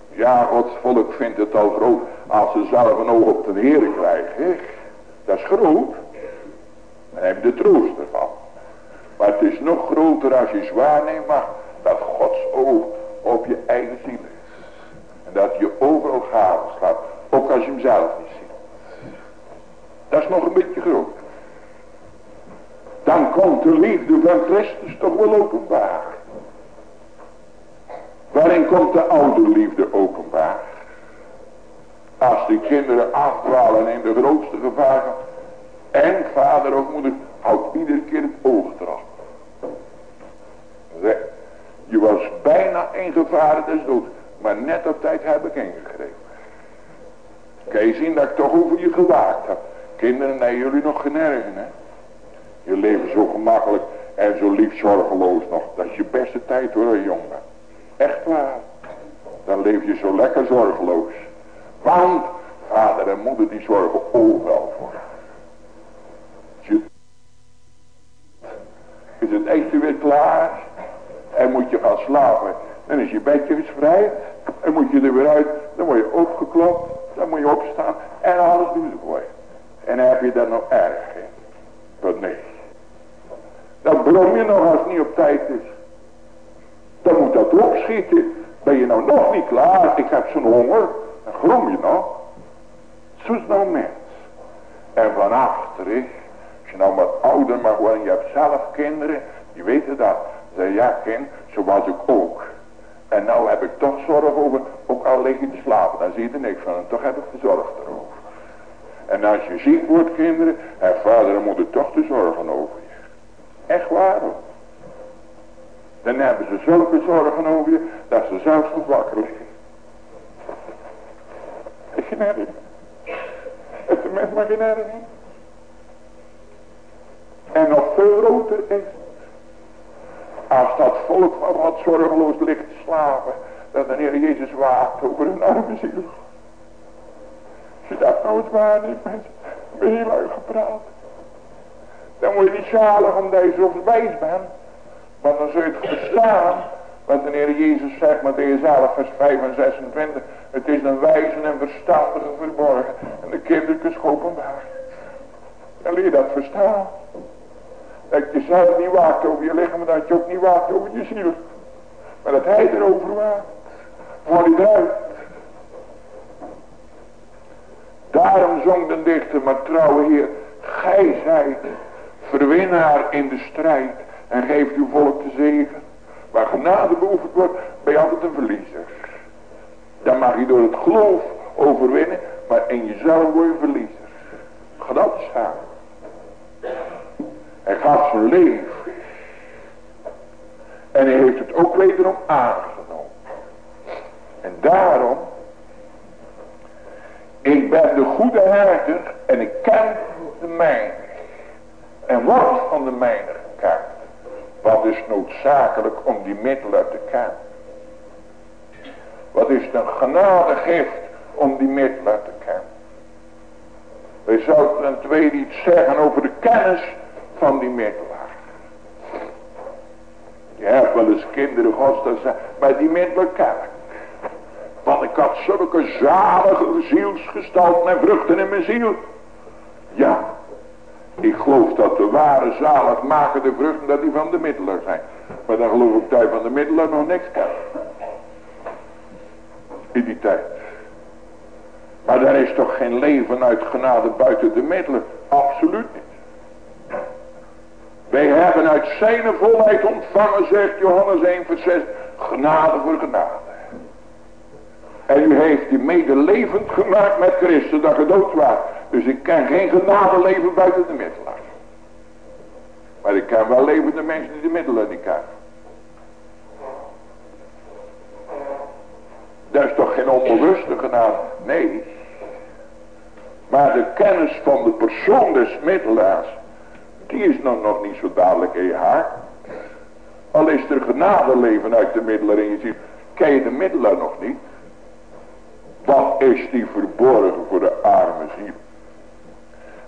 Ja, Gods volk vindt het al groot als ze zelf een oog op de Heer krijgen. Dat is groot. Dan heb je de troost ervan. Maar het is nog groter als je zwaar neemt dat Gods oog op je eigen ziel is. En dat je overal gaven gaat. Ook als je hem zelf niet ziet. Dat is nog een beetje groter. Dan komt de liefde van Christus toch wel openbaar. Waarin komt de oude liefde openbaar? Als die kinderen afdwalen in de grootste gevaar. En vader of moeder houdt iedere keer het oog eraf. Je was bijna in gevaar des dood. Maar net op tijd heb ik ingegrepen. Kan je zien dat ik toch over je gewaakt heb. Kinderen, nee jullie nog genergen hè. Je leven zo gemakkelijk en zo lief zorgeloos nog. Dat is je beste tijd hoor jongen. Echt waar. Dan leef je zo lekker zorgeloos. Want vader en moeder die zorgen overal voor. Je... Is het eten weer klaar? En moet je gaan slapen. Dan is je bedje weer vrij. En moet je er weer uit. Dan word je opgeklopt. Dan moet je opstaan. En alles doen ze voor je. En heb je daar nog erg in. Dat nee. Dan brom je nog als het niet op tijd is. Dan moet dat opschieten. Ben je nou nog niet klaar? Ik heb zo'n honger. Dan grom je nog. Zo is nou mens. En van achter is. Als je nou wat ouder mag worden. Je hebt zelf kinderen. Die weten dat. Zeg ja kind. Zo was ik ook. En nou heb ik toch zorg over. Ook al lig je te slapen. Dan zie je er niks van. Toch heb ik de erover. En als je ziek wordt kinderen. En vader en moeder toch te zorgen over je. Echt waar. Dan hebben ze zulke zorgen over je, dat ze zelfs nog wakker liggen. Is je nergens? Is de mens maar geen? En nog veel groter is, als dat volk wat zorgeloos ligt te slapen, dat de Heer Jezus waakt over hun arme ziel. Je dat nou waarneemt, mensen, ben je heel gepraat. Dan moet je niet zalig omdat je zo wijs bent. Maar dan zul je het verstaan. Wat de Heer Jezus zegt met de 11 vers 5 en 26. Het is een wijze en verstandige verborgen. En de kindertjes openbaar. En leer dat verstaan. Dat je zelf niet waakt over je lichaam. Maar dat je ook niet waakt over je ziel. Maar dat hij erover waakt. Voor die eruit. Daarom zong de dichter, maar trouwe Heer, gij zijt verwinnaar in de strijd en geeft uw volk de zegen. Waar genade beoefend wordt, ben je altijd een verliezer. Dan mag je door het geloof overwinnen, maar in jezelf word je verliezer. Ga dat staan. Hij gaf zijn leven. En hij heeft het ook wederom aangenomen. En daarom ik ben de goede herder en ik ken de mijne. En wat van de mijne gekend. Wat is noodzakelijk om die middelen te kennen? Wat is een genadegift om die middelen te kennen? Wij zouden ten tweede iets zeggen over de kennis van die middelaar. Je hebt wel eens kinderen gods dat zeggen, maar die middelen kennen. Want ik had zulke zalige zielsgestalten en vruchten in mijn ziel. Ja, ik geloof dat de ware zaligmakende vruchten dat die van de middelaar zijn. Maar dan geloof ik dat van de middelaar nog niks kan. In die tijd. Maar er is toch geen leven uit genade buiten de middelen. Absoluut niet. Wij hebben uit zijn volheid ontvangen, zegt Johannes 1 vers 6, genade voor genade. En u heeft je medelevend gemaakt met Christus dat je dood was. Dus ik ken geen genade leven buiten de middelaar. Maar ik ken wel levende mensen die de middelen niet kennen. Dat is toch geen onbewuste genade? Nee. Maar de kennis van de persoon des middelaars, die is nog, nog niet zo dadelijk in je hart. Al is er genade leven uit de middelaar en je ziet, ken je de middelaar nog niet? Wat is die verborgen voor de arme ziel?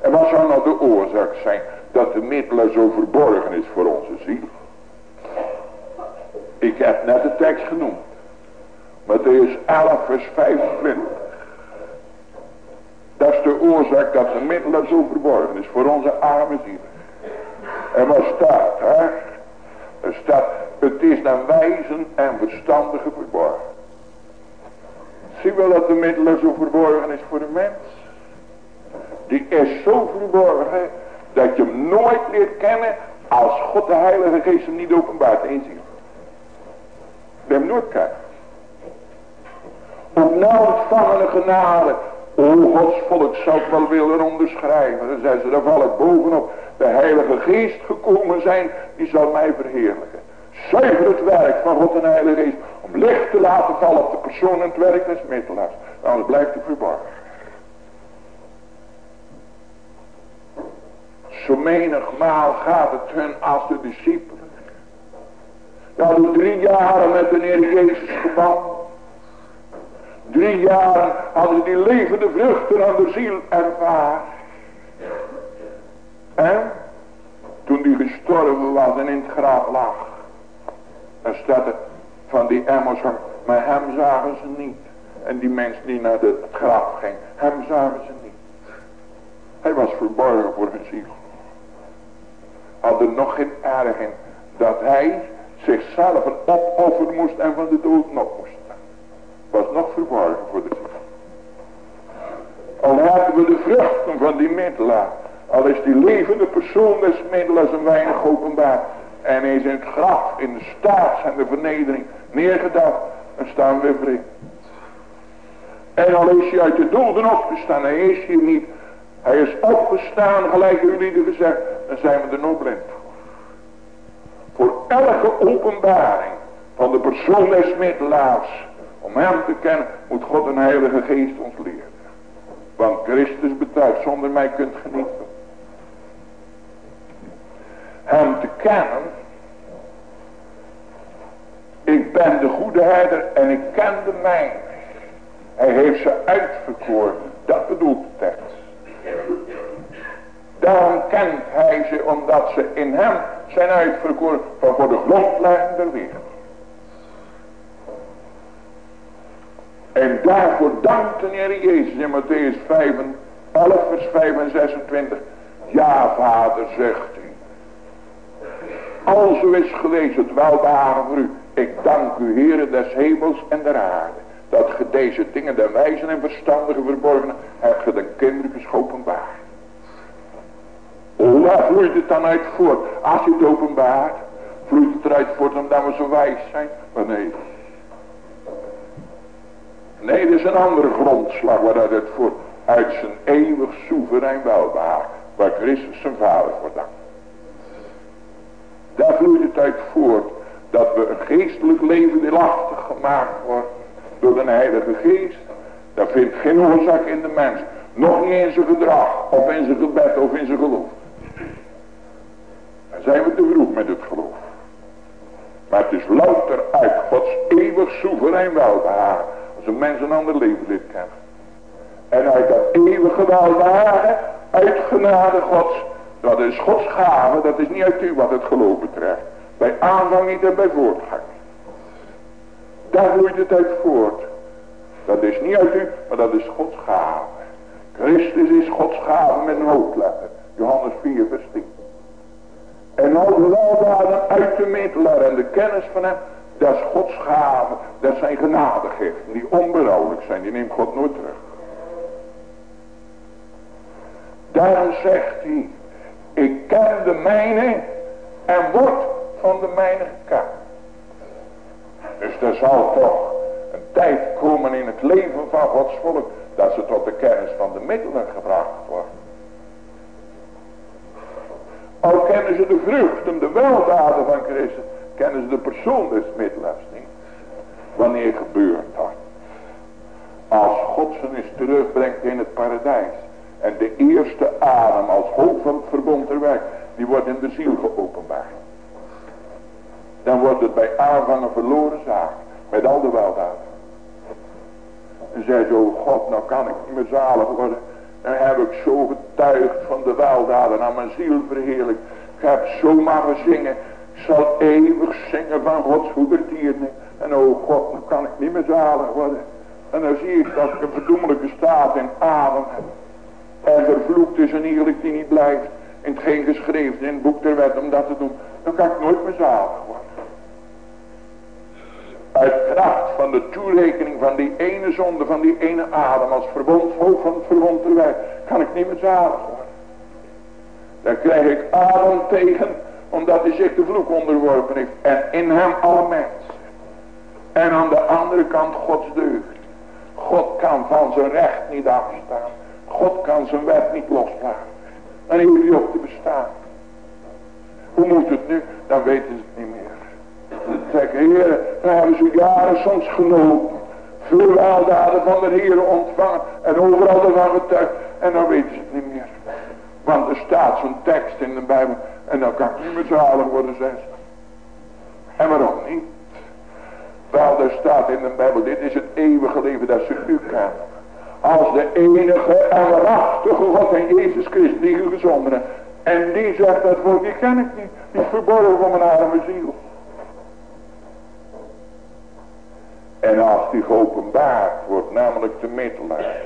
En wat zou nou de oorzaak zijn dat de middelaar zo verborgen is voor onze ziel? Ik heb net de tekst genoemd. Matthäus 11 vers 25. Dat is de oorzaak dat de middelaar zo verborgen is voor onze arme ziel. En wat staat hè? Er staat, het is dan wijzen en verstandige verborgen. Zie wel dat de middelen zo verborgen is voor de mens. Die is zo verborgen dat je hem nooit leert kennen als God de Heilige Geest hem niet openbaart inzien. Dat hem nooit kennen. Op nou ontvangene genade. O Gods volk zou ik wel willen onderschrijven. Dan zeggen ze, daar val ik bovenop. De Heilige Geest gekomen zijn, die zal mij verheerlijken. Zuiver het werk van God en Heilige Geest. Licht te laten vallen op de persoon en het werk des middelaars. Anders blijft het verborgen. Zo menigmaal gaat het hun als de discipelen. Die hadden drie jaren met de Heer Jezus. Drie jaar hadden die levende vruchten aan de ziel ervaren. En toen die gestorven was en in het graf lag. Dan staat het van die emmers van, maar hem zagen ze niet. En die mensen die naar het graf ging, hem zagen ze niet. Hij was verborgen voor hun ziel. Had er nog geen erg in dat hij zichzelf opofferen moest en van de dood nog moest. Was nog verborgen voor de ziel. Al hebben we de vruchten van die middelaar. Al is die levende persoon des middelaars een weinig openbaar. En is in het graf, in de staat en de vernedering neergedaald. En staan weer vreemd. En al is hij uit de doden opgestaan, hij is hier niet. Hij is opgestaan, gelijk jullie gezegd. Dan zijn we er nog blind voor. Voor elke openbaring van de persoon des middelaars. Om hem te kennen, moet God een heilige geest ons leren. Want Christus betuigt, zonder mij kunt genieten hem te kennen. Ik ben de goede herder en ik ken de mijn. Hij heeft ze uitverkoren. Dat bedoelt de tekst. Daarom kent hij ze omdat ze in hem zijn uitverkoren van voor de grondlegging der wereld. En daarvoor dankt de Heer Jezus in Matthäus 5, 11 vers 5 en 26. Ja vader zegt Als u is geweest het welbehagen voor u. Ik dank u Heere des hemels en der aarde. Dat ge deze dingen de wijzen en verstandigen verborgen hebt ge de kinderen geschopenbaard. Oh, waar vloeit het dan uit voort? Als je het openbaart, vloeit het eruit voort omdat we zo wijs zijn? Maar nee. Nee, dat is een andere grondslag waaruit het voort. Uit zijn eeuwig soeverein welbehagen. Waar Christus zijn vader voor dankt. Daar vloeit het uit voort dat we een geestelijk leven deelachtig gemaakt wordt door de Heilige Geest. Dat vindt geen oorzaak in de mens. Nog niet in zijn gedrag, of in zijn gebed, of in zijn geloof. Dan zijn we te vroeg met het geloof. Maar het is louter uit Gods eeuwig soeverein welbehagen. Als een mens een ander leven lid. En uit dat eeuwige welbehagen, uit genade Gods. Dat is Gods gave, dat is niet uit u wat het geloof betreft. Bij aanvang niet en bij voortgang. Daar vloeit het uit voort. Dat is niet uit u, maar dat is Gods gave. Christus is Gods gave met een hoofdletter. Johannes 4 vers 10. En al de weldaden uit de middelaar en de kennis van hem. Dat is Gods gave. Dat zijn genadegiften die onberouwelijk zijn. Die neemt God nooit terug. Daarom zegt hij. Ik ken de mijne en word van de mijne gekend. Dus er zal toch een tijd komen in het leven van Gods volk. Dat ze tot de kennis van de middelen gebracht worden. Al kennen ze de vruchten, de weldaden van Christus. Kennen ze de persoon des middelaars niet. Wanneer gebeurt dat? Als God zijn is terugbrengt in het paradijs. En de eerste adem als hoofd van het verbond ter werk. Die wordt in de ziel geopenbaard. Dan wordt het bij aanvang een verloren zaak. Met al de weldaden. En zei zo, God, nou kan ik niet meer zalig worden. Dan heb ik zo getuigd van de weldaden aan mijn ziel verheerlijk. Ik heb zo maar zingen. Ik zal eeuwig zingen van Gods goedertieren. En oh God, nou kan ik niet meer zalig worden. En dan zie ik dat ik een verdoemelijke staat in adem heb. En vervloekt is een eerlijk die niet blijft. In hetgeen geschreven in het boek der wet om dat te doen. Dan kan ik nooit meer zalig worden. Uit kracht van de toerekening van die ene zonde, van die ene adem als verbondshoofd van het verbond terwijl, kan ik niet meer zalig worden. Dan krijg ik adem tegen, omdat hij zich de vloek onderworpen heeft. En in hem alle mensen. En aan de andere kant Gods deugd. God kan van zijn recht niet afstaan. God kan zijn wet niet loslaten. Dan heeft hij op te bestaan. Hoe moet het nu? Dan weten ze het niet meer. Zeg, Heer, we hebben ze jaren soms genoten. Veel weldaden van de Heer ontvangen. En overal ervan getuigd. En dan weten ze het niet meer. Want er staat zo'n tekst in de Bijbel. En dan kan ik niet meer zalig worden, zes. En waarom niet? Wel, er staat in de Bijbel, dit is het eeuwige leven dat ze u kennen. Als de enige en waarachtige God en Jezus Christus die u En die zegt dat woord, die ken ik niet. Die is verborgen van mijn arme ziel. En als die geopenbaard wordt, namelijk de middelaar,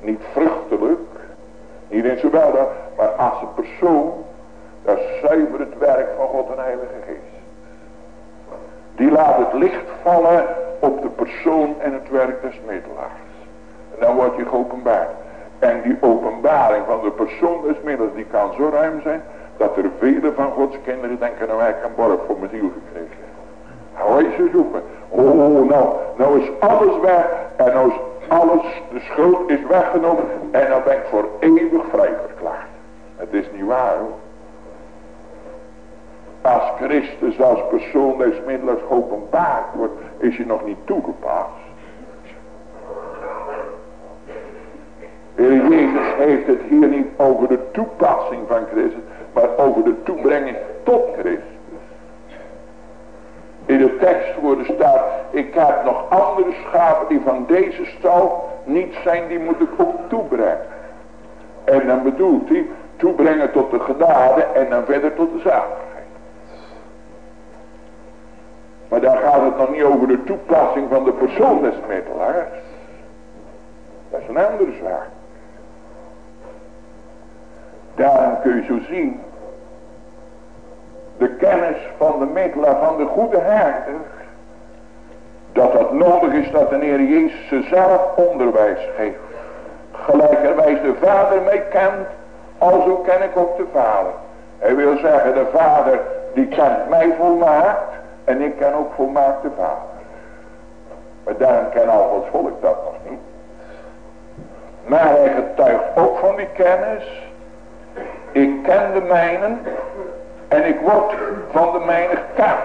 niet vruchtelijk, niet in zowel maar als een persoon, dat zuiver het werk van God en Heilige Geest. Die laat het licht vallen op de persoon en het werk des middelaars. Dan wordt hij geopenbaard. En die openbaring van de persoon des middels, die kan zo ruim zijn, dat er vele van Gods kinderen denken, nou ik kan borg voor mijn ziel gekregen. Hou je ze zoeken. Oh, nou, nou is alles weg. En nou is alles, de schuld is weggenomen. En dan ben ik voor eeuwig vrij verklaard. Het is niet waar hoor. Als Christus als persoon des middels openbaard wordt, is hij nog niet toegepast. Heer Jezus heeft het hier niet over de toepassing van Christus, maar over de toebrenging tot Christus. In de tekstwoorden staat, ik heb nog andere schapen die van deze stal niet zijn, die moet ik ook toebrengen. En dan bedoelt hij, toebrengen tot de genade en dan verder tot de zaligheid. Maar daar gaat het nog niet over de toepassing van de persoon des. Dat is een andere zaak. Daarom kun je zo zien. De kennis van de middelaar van de goede herder. Dat dat nodig is dat de Heer Jezus zelf onderwijs geeft. Gelijkerwijs de vader mij kent. Alzo ken ik ook de vader. Hij wil zeggen de vader die kent mij volmaakt. En ik ken ook volmaakt de vader. Maar daarom ken al Gods volk dat nog niet. Maar hij getuigt ook van die kennis. Ik ken de mijnen. En ik word van de mijnen gekend.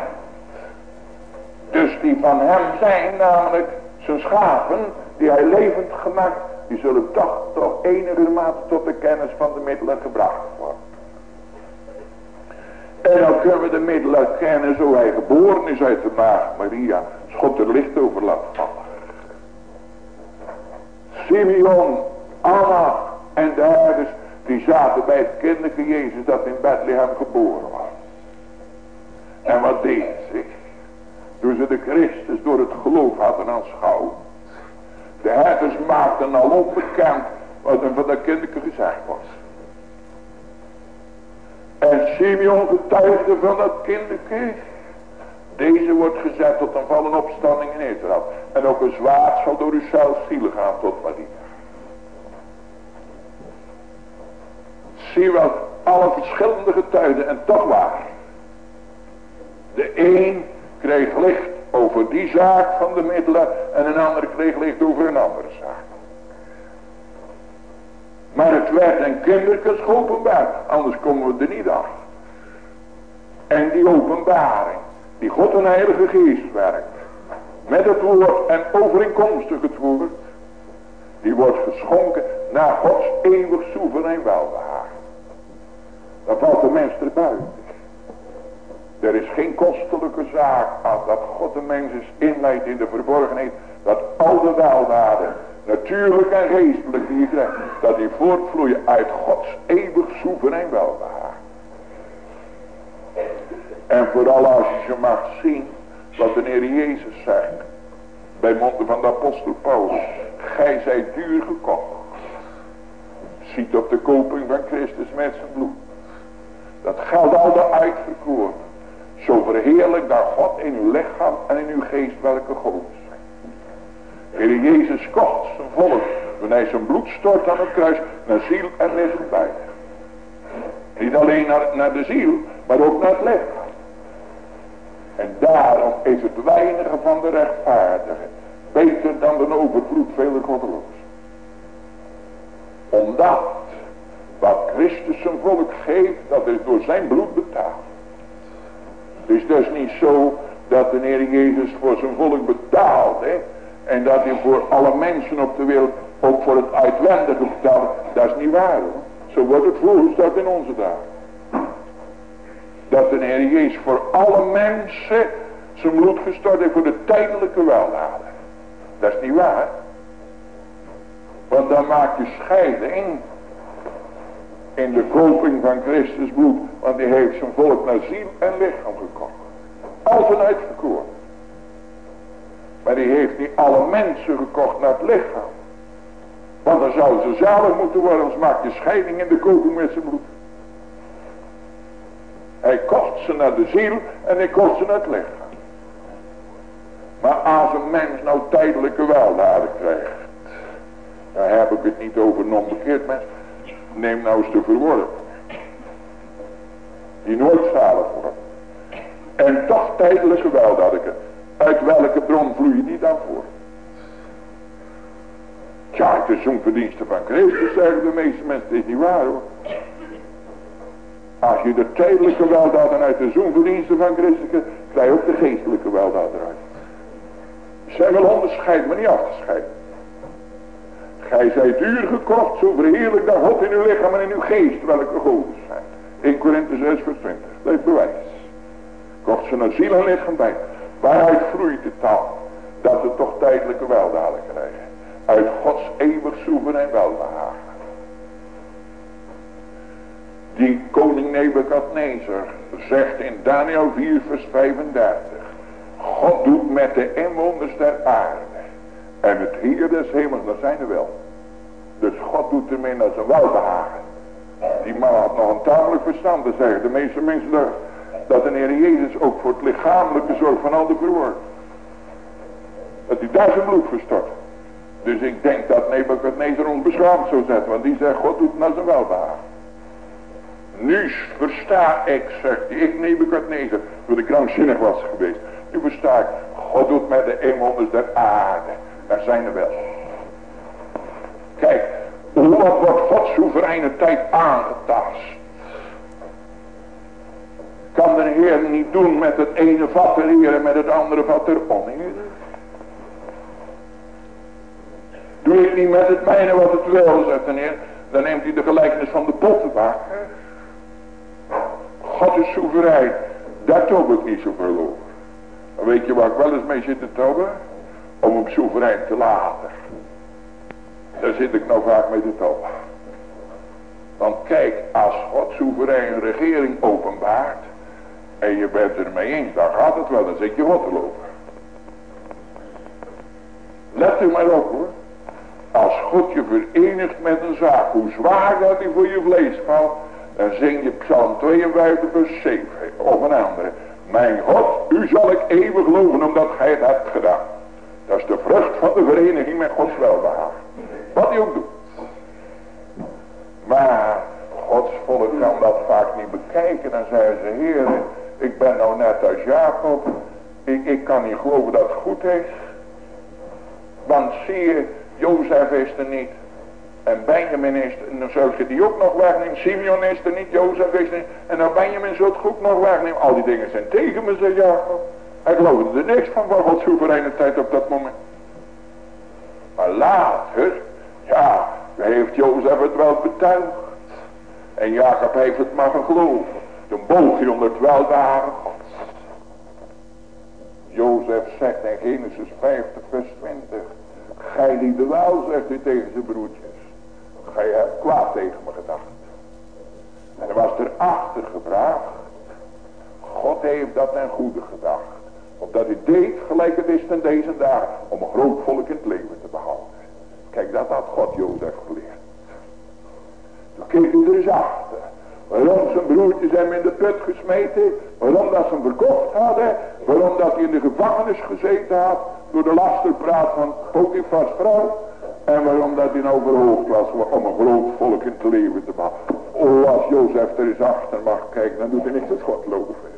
Dus die van hem zijn, namelijk zijn schapen, die hij levend gemaakt, die zullen toch tot enige mate tot de kennis van de middelen gebracht worden. En dan kunnen we de middelen kennen zo hij geboren is uit de maag Maria. Schot er licht over laat vallen. Simeon, Anna en de herders die zaten bij het kinderke Jezus dat in Bethlehem geboren was. En wat deden ze? Toen ze de Christus door het geloof hadden aanschouwd. De herders maakten al onbekend wat er van dat kinderke gezegd was. En Simeon getuigde van dat kinderke. Deze wordt gezet tot een vallen opstanding in Israël. En ook een zwaard zal door uzelf zielen gaan tot Maria. Zie wat alle verschillende getuigen en toch waar. De een kreeg licht over die zaak van de middelen en een ander kreeg licht over een andere zaak. Maar het werd een kinderkens openbaar, anders komen we er niet af. En die openbaring, die God een heilige geest werkt, met het woord en overeenkomstig het woord, die wordt geschonken naar Gods eeuwig soeverein welbehagen. Dan valt de mens erbuiten. Er is geen kostelijke zaak als dat God de mens is inleidt in de verborgenheid. Dat al de weldaden, natuurlijk en geestelijk die je krijgt, dat die voortvloeien uit Gods eeuwig soeverein welbehagen. En vooral als je mag zien wat de Heer Jezus zegt. Bij monden van de apostel Paulus. Gij zijt duur gekocht. Ziet op de koping van Christus met zijn bloed. Dat geldt al de uitverkoren. Zo verheerlijk daar God in uw lichaam en in uw geest welke God zijn. Heer Jezus kocht zijn volk. Toen zijn bloed stort aan het kruis. Naar ziel en lichaam bij. Niet alleen naar, naar de ziel. Maar ook naar het lichaam. En daarom is het weinige van de rechtvaardige. Beter dan de overvloed vele goddeloos. Omdat wat Christus zijn volk geeft, dat is door zijn bloed betaald. Het is dus niet zo dat de Heer Jezus voor zijn volk betaalt. Hè? En dat hij voor alle mensen op de wereld ook voor het uitwendige betaalt. Dat is niet waar hoor. Zo wordt het voorgesteld in onze dagen. Dat de Heer Jezus voor alle mensen zijn bloed gestort heeft voor de tijdelijke weldaden. Dat is niet waar. Want dan maak je scheiding in de koping van Christus bloed. Want die heeft zijn volk naar ziel en lichaam gekocht. Altijd uitverkoren. Maar die heeft niet alle mensen gekocht naar het lichaam. Want dan zouden ze zelf moeten worden. Anders maakt je scheiding in de koping met zijn bloed. Hij kocht ze naar de ziel en hij kocht ze naar het lichaam. Maar als een mens nou tijdelijke weldaden krijgt. Dan heb ik het niet over een onbekeerd mens. Neem nou eens de verworpen. Die nooit zalig wordt. En toch tijdelijke weldadige. Uit welke bron vloeien die dan voor? Tja, het is van Christus, zeggen de meeste mensen. Het is niet waar hoor. Als je de tijdelijke weldaden uit de zoenverdiensten van Christus krijg je ook de geestelijke weldaden eruit. Zijn wel onderscheid, maar niet af te scheiden. Gij zijt duur gekocht, zo verheerlijk dat God in uw lichaam en in uw geest, welke goden zijn. 1 Korinthe 6 vers 20, dat bewijs. Kocht ze naar ziel en lichaam bij. Waaruit vloeit het dan? Dat we toch tijdelijke weldaden krijgen. Uit Gods eeuwig soeverein welbehagen. Die koning Nebukadnezar zegt in Daniel 4 vers 35. God doet met de inwoners der aarde. En het Heer des hemels, dat zijn er wel. Dus God doet ermee naar zijn welbehagen. Die man had nog een tamelijk verstand te zeggen. De meeste mensen dat de Heer Jezus ook voor het lichamelijke zorg van al de verwoord. Dat hij daar zijn bloed verstort. Dus ik denk dat Nebuchadnezzar ons beschaamd zou zetten. Want die zegt, God doet naar zijn welbehagen. Nu versta ik, zegt hij, ik Nebuchadnezzar, toen ik krankzinnig was geweest. Nu versta ik, God doet met de inwoners der aarde. Daar zijn er wel. Kijk, wat wordt Gods soevereine tijd aangetast? Kan de Heer niet doen met het ene vat ter Heer en met het andere vat ter onheer? Doe ik niet met het mijne wat het wil, zegt de Heer. Dan neemt hij de gelijkenis van de pottenbakker. God is soeverein. Daar tob ik niet zoveel over. Weet je waar ik wel eens mee zit te tobben? Om hem soeverein te laten. Daar zit ik nou vaak mee te tobben. Want kijk, als God soeverein regering openbaart. En je bent er mee eens, dan gaat het wel, dan zit je God te lopen. Let u maar op hoor. Als God je verenigt met een zaak, hoe zwaar dat die voor je vlees valt, dan zing je Psalm 52 vers 7 of een andere. Mijn God, u zal ik eeuwig loven omdat gij het hebt gedaan. Dat is de vrucht van de vereniging met Gods welbehagen. Wat hij ook doet. Maar Gods volk kan dat vaak niet bekijken. Dan zeggen ze, Heer, ik ben nou net als Jacob. Ik, ik kan niet geloven dat het goed is. Want zie je, Jozef is er niet. En Benjamin is er, dan zou je die ook nog wegnemen. Simeon is er niet, Jozef is er niet. En dan Benjamin zou het goed nog wegnemen. Al die dingen zijn tegen me, zei Jacob. Hij geloofde er niks van, van Gods soevereiniteit op dat moment. Maar later, ja, heeft Jozef het wel betuigd. En Jacob heeft het maar geloven. Toen boog hij onder het. Jozef zegt in Genesis 50 vers 20. Gij liefde wel, zegt hij tegen zijn broertjes. Gij hebt kwaad tegen me gedacht. En er was erachter gebracht. God heeft dat ten goede gedacht. Omdat hij deed gelijk het is ten deze dag. Om een groot volk in het leven te behouden. Kijk, dat had God Jozef geleerd. Toen keek hij er eens achter. Waarom zijn broertjes hem in de put gesmeten. Waarom dat ze hem verkocht hadden. Waarom dat hij in de gevangenis gezeten had. Door de lasterpraat van Potifars vrouw. En waarom dat hij nou verhoogd was om een groot volk in het leven te maken. Oh, als Jozef er eens achter mag kijken, dan doet hij niks tot God loven.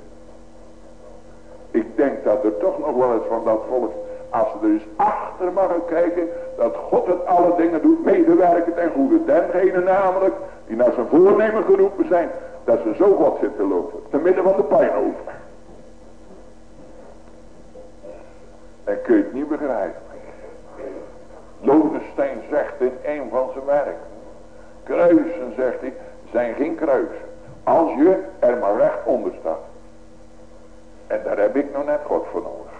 Ik denk dat er toch nog wel eens van dat volk, als ze er eens achter mag kijken, dat God het alle dingen doet, medewerken ten goede. Dengene namelijk, die naar zijn voornemen geroepen zijn, dat ze zo God zitten lopen, te midden van de over. En kun je het niet begrijpen. Lodenstein zegt in een van zijn werken. Kruisen, zegt hij, zijn geen kruisen. Als je er maar recht onder staat. En daar heb ik nog net God voor nodig.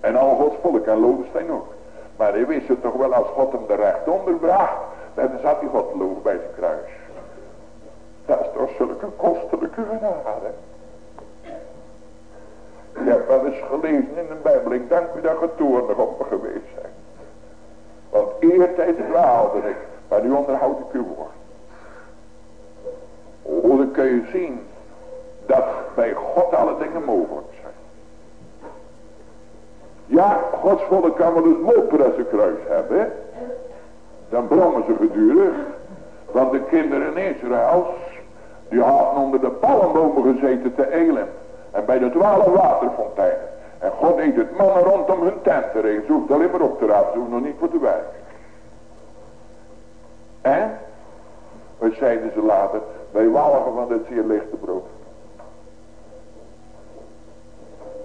En al Gods volk en Lodenstein ook. Maar hij wist het toch wel als God hem er recht onder bracht. Dan zat hij God loven bij zijn kruis. Dat is toch zulke kostelijke genade. Ik heb wel eens gelezen in de Bijbel. Ik dank u dat je toornig op me geweest zijn. Want eertijds dwaalde ik. Maar nu onderhoud ik uw woord. Oh, dan kun je zien. Dat bij God alle dingen mogelijk zijn. Ja, Gods volk kan wel eens mopperen als ze kruis hebben. Dan brommen ze gedurig. Want de kinderen in Israël. Die hadden onder de palmbomen gezeten te elen. En bij de twaalf waterfonteinen. En God deed het mannen rondom hun tent erin. Ze hoeft alleen maar op te rapen. Ze hoeft nog niet voor te werken. En? Wat zeiden ze later? Wij walgen van het zeer lichte brood.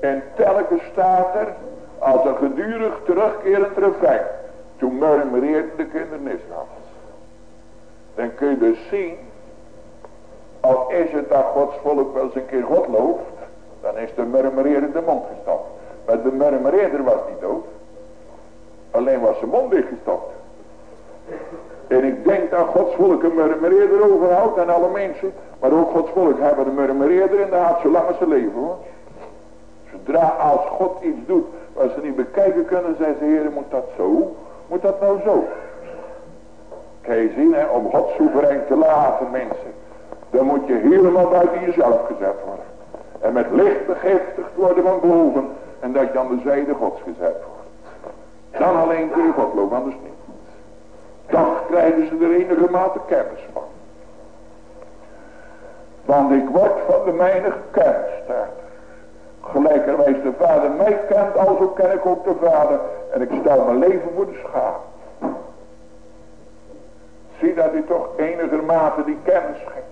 En telkens staat er, als een gedurig terugkerend refrein. Toen murmureerden de kinderen Israël. Dan kun je dus zien, al is het dat Gods volk wel eens een keer God looft, dan is de murmurerende mond gestopt. Maar de murmureerder was niet dood. Alleen was zijn mond dichtgestopt. En ik denk dat Gods volk een murmureerder overhoudt en alle mensen. Maar ook Gods volk hebben een murmureerder in de hart zolang ze leven hoor. Zodra als God iets doet wat ze niet bekijken kunnen, zeggen ze, Heer, moet dat zo? Moet dat nou zo? Kan je zien, hè, om God soeverein te laten, mensen. Dan moet je helemaal buiten jezelf gezet worden. En met licht begiftigd worden van boven. En dat je aan de zijde gods gezet wordt. Dan alleen kun je God lopen, anders niet. Dan krijgen ze er enige mate kennis van. Want ik word van de mijne gekend, staat Gelijkerwijs de vader mij kent, alzo ken ik ook de vader. En ik stel mijn leven voor de schaap. Zie dat hij toch enigermate die kennis geeft.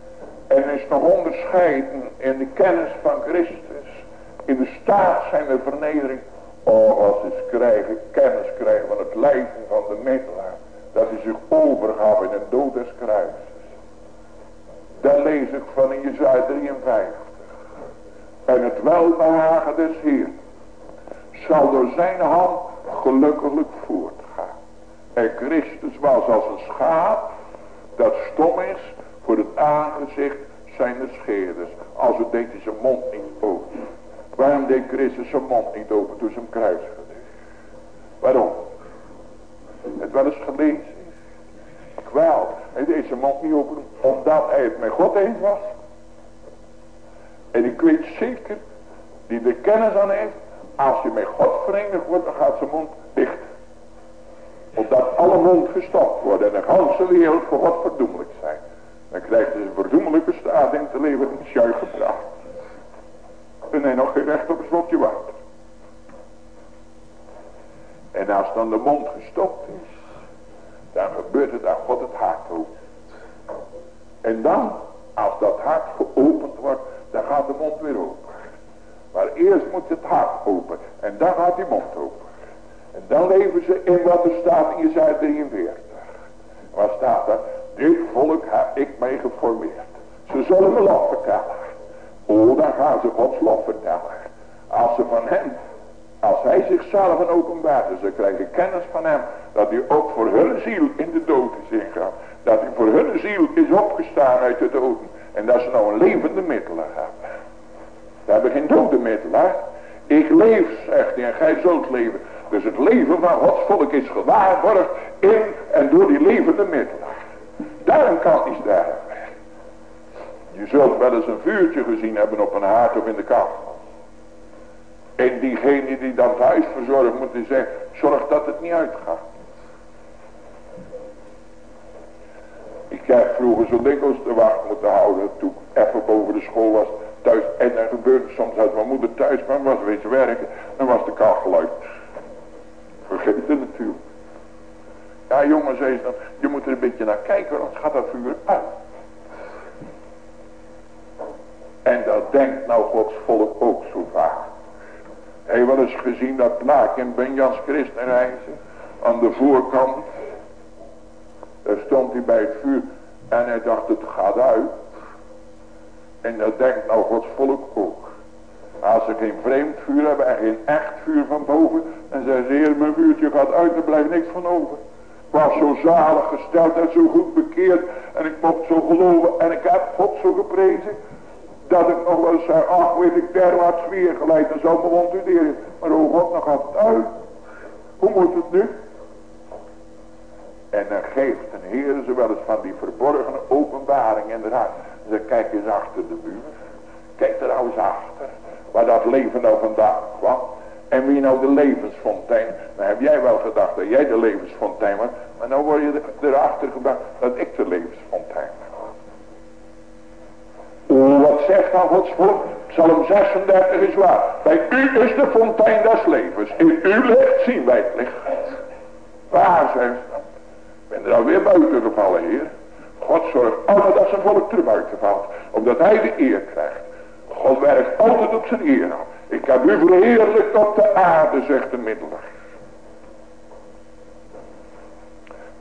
En is nog onderscheiden in de kennis van Christus. In de staat zijn de vernedering. Oh, als ze krijgen, kennis krijgen van het lijden van de middelaar. Dat hij zich overgaf in het dood des kruises. Daar lees ik van in Jezaja 53. En het welbehagen des Heer zal door zijn hand gelukkig voortgaan. En Christus was als een schaap dat stom is voor het aangezicht zijn de scheerders. Als het deed hij zijn mond niet open. Waarom deed Christus zijn mond niet open toen ze hem kruisigde? Waarom? Het wel eens gelezen. Kwel. Hij deed zijn mond niet open omdat hij het met God eens was. En ik weet zeker, die er kennis aan heeft, als je met God verenigd wordt, dan gaat zijn mond dicht. Omdat alle mond gestopt wordt en de ganse wereld voor God verdoemelijk zijn. Dan krijgt hij een verdoemelijke staat in te leven in juich gebracht. En hij nog geen recht op een slokje water. En als dan de mond gestopt is, dan gebeurt het dat God het hart opent. En dan, als dat hart geopend wordt, dan gaat de mond weer open. Maar eerst moet het hart open. En dan gaat die mond open. En dan leven ze in wat er staat in Jezaja 43. Wat staat er? Dit volk heb ik mij geformeerd. Ze zullen me lof vertellen. Oh, dan gaan ze Gods lof vertellen. Als ze van hem, als hij zichzelf een openbaart, ze krijgen kennis van hem. Dat hij ook voor hun ziel in de dood is ingegaan. Dat hij voor hun ziel is opgestaan uit de doden. En dat ze nou een levende middelaar hebben. We hebben geen dode middelaar. Ik leef, zegt hij, en gij zult leven. Dus het leven van Gods volk is gewaarborgd in en door die levende middelaar. Daarom kan hij sterven. Je zult wel eens een vuurtje gezien hebben op een haard of in de kachel. En diegene die dan thuis verzorgt moet zeggen, zorg dat het niet uitgaat. Heb vroeger zo dikwijls de wacht moeten houden toen ik even boven de school was thuis. En er gebeurde soms als mijn moeder thuis kwam, was wezen werken, dan was de kachel uit. Vergeet het natuurlijk. Ja jongen, zei ze dan, je moet er een beetje naar kijken, anders gaat dat vuur uit. En dat denkt nou Gods volk ook zo vaak. Heb je wel eens gezien dat plaatje in Benjans Christenreizen aan de voorkant daar stond hij bij het vuur en hij dacht het gaat uit. En dat denkt nou Gods volk ook. Als ze geen vreemd vuur hebben en geen echt vuur van boven. Dan zeggen ze, heer mijn vuurtje gaat uit, er blijft niks van over. Ik was zo zalig gesteld en zo goed bekeerd. En ik mocht zo geloven en ik heb God zo geprezen. Dat ik nog wel zei, ach weet ik derwaarts weer geleid. Dan zou me ontuderen. Maar oh God, nog gaat het uit. Hoe moet het nu? En dan geeft een Heer ze wel eens van die verborgene openbaring in de hart. Ze kijk eens achter de muur. Kijk er nou eens achter. Waar dat leven nou vandaan kwam. En wie nou de levensfontein. Dan heb jij wel gedacht dat jij de levensfontein was. Maar nou word je erachter gebracht dat ik de levensfontein ben. Wat zegt dan Gods volk? Psalm 36 is waar. Bij u is de fontein des levens. In uw licht zien wij het licht. Waar zijn ze? Ben er alweer buiten gevallen, heer. God zorgt altijd dat zijn volk terug buiten valt. Omdat hij de eer krijgt. God werkt altijd op zijn eer Ik heb u verheerlijkt op de aarde, zegt de middelaar.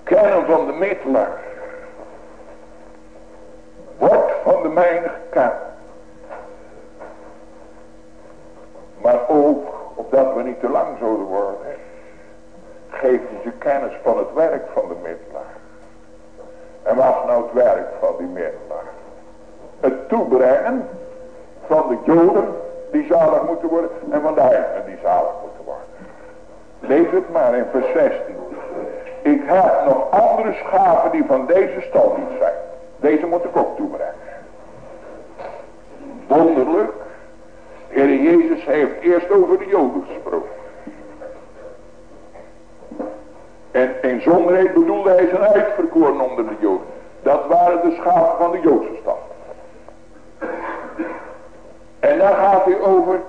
Kennen van de middelaar. Wordt van de mijne gekend. Maar ook, opdat we niet te lang zouden worden hij ze kennis van het werk van de middelaar. En wat is nou het werk van die middelaar? Het toebrengen van de Joden die zalig moeten worden. En van de heidenen die zalig moeten worden. Lees het maar in vers 16. Ik heb nog andere schapen die van deze stal niet zijn. Deze moet ik ook toebrengen. Wonderlijk. Heer Jezus heeft eerst over de Joden gesproken. En in zonderheid bedoelde hij zijn uitverkoren onder de Joden. Dat waren de schapen van de Joodse stad. En daar gaat hij over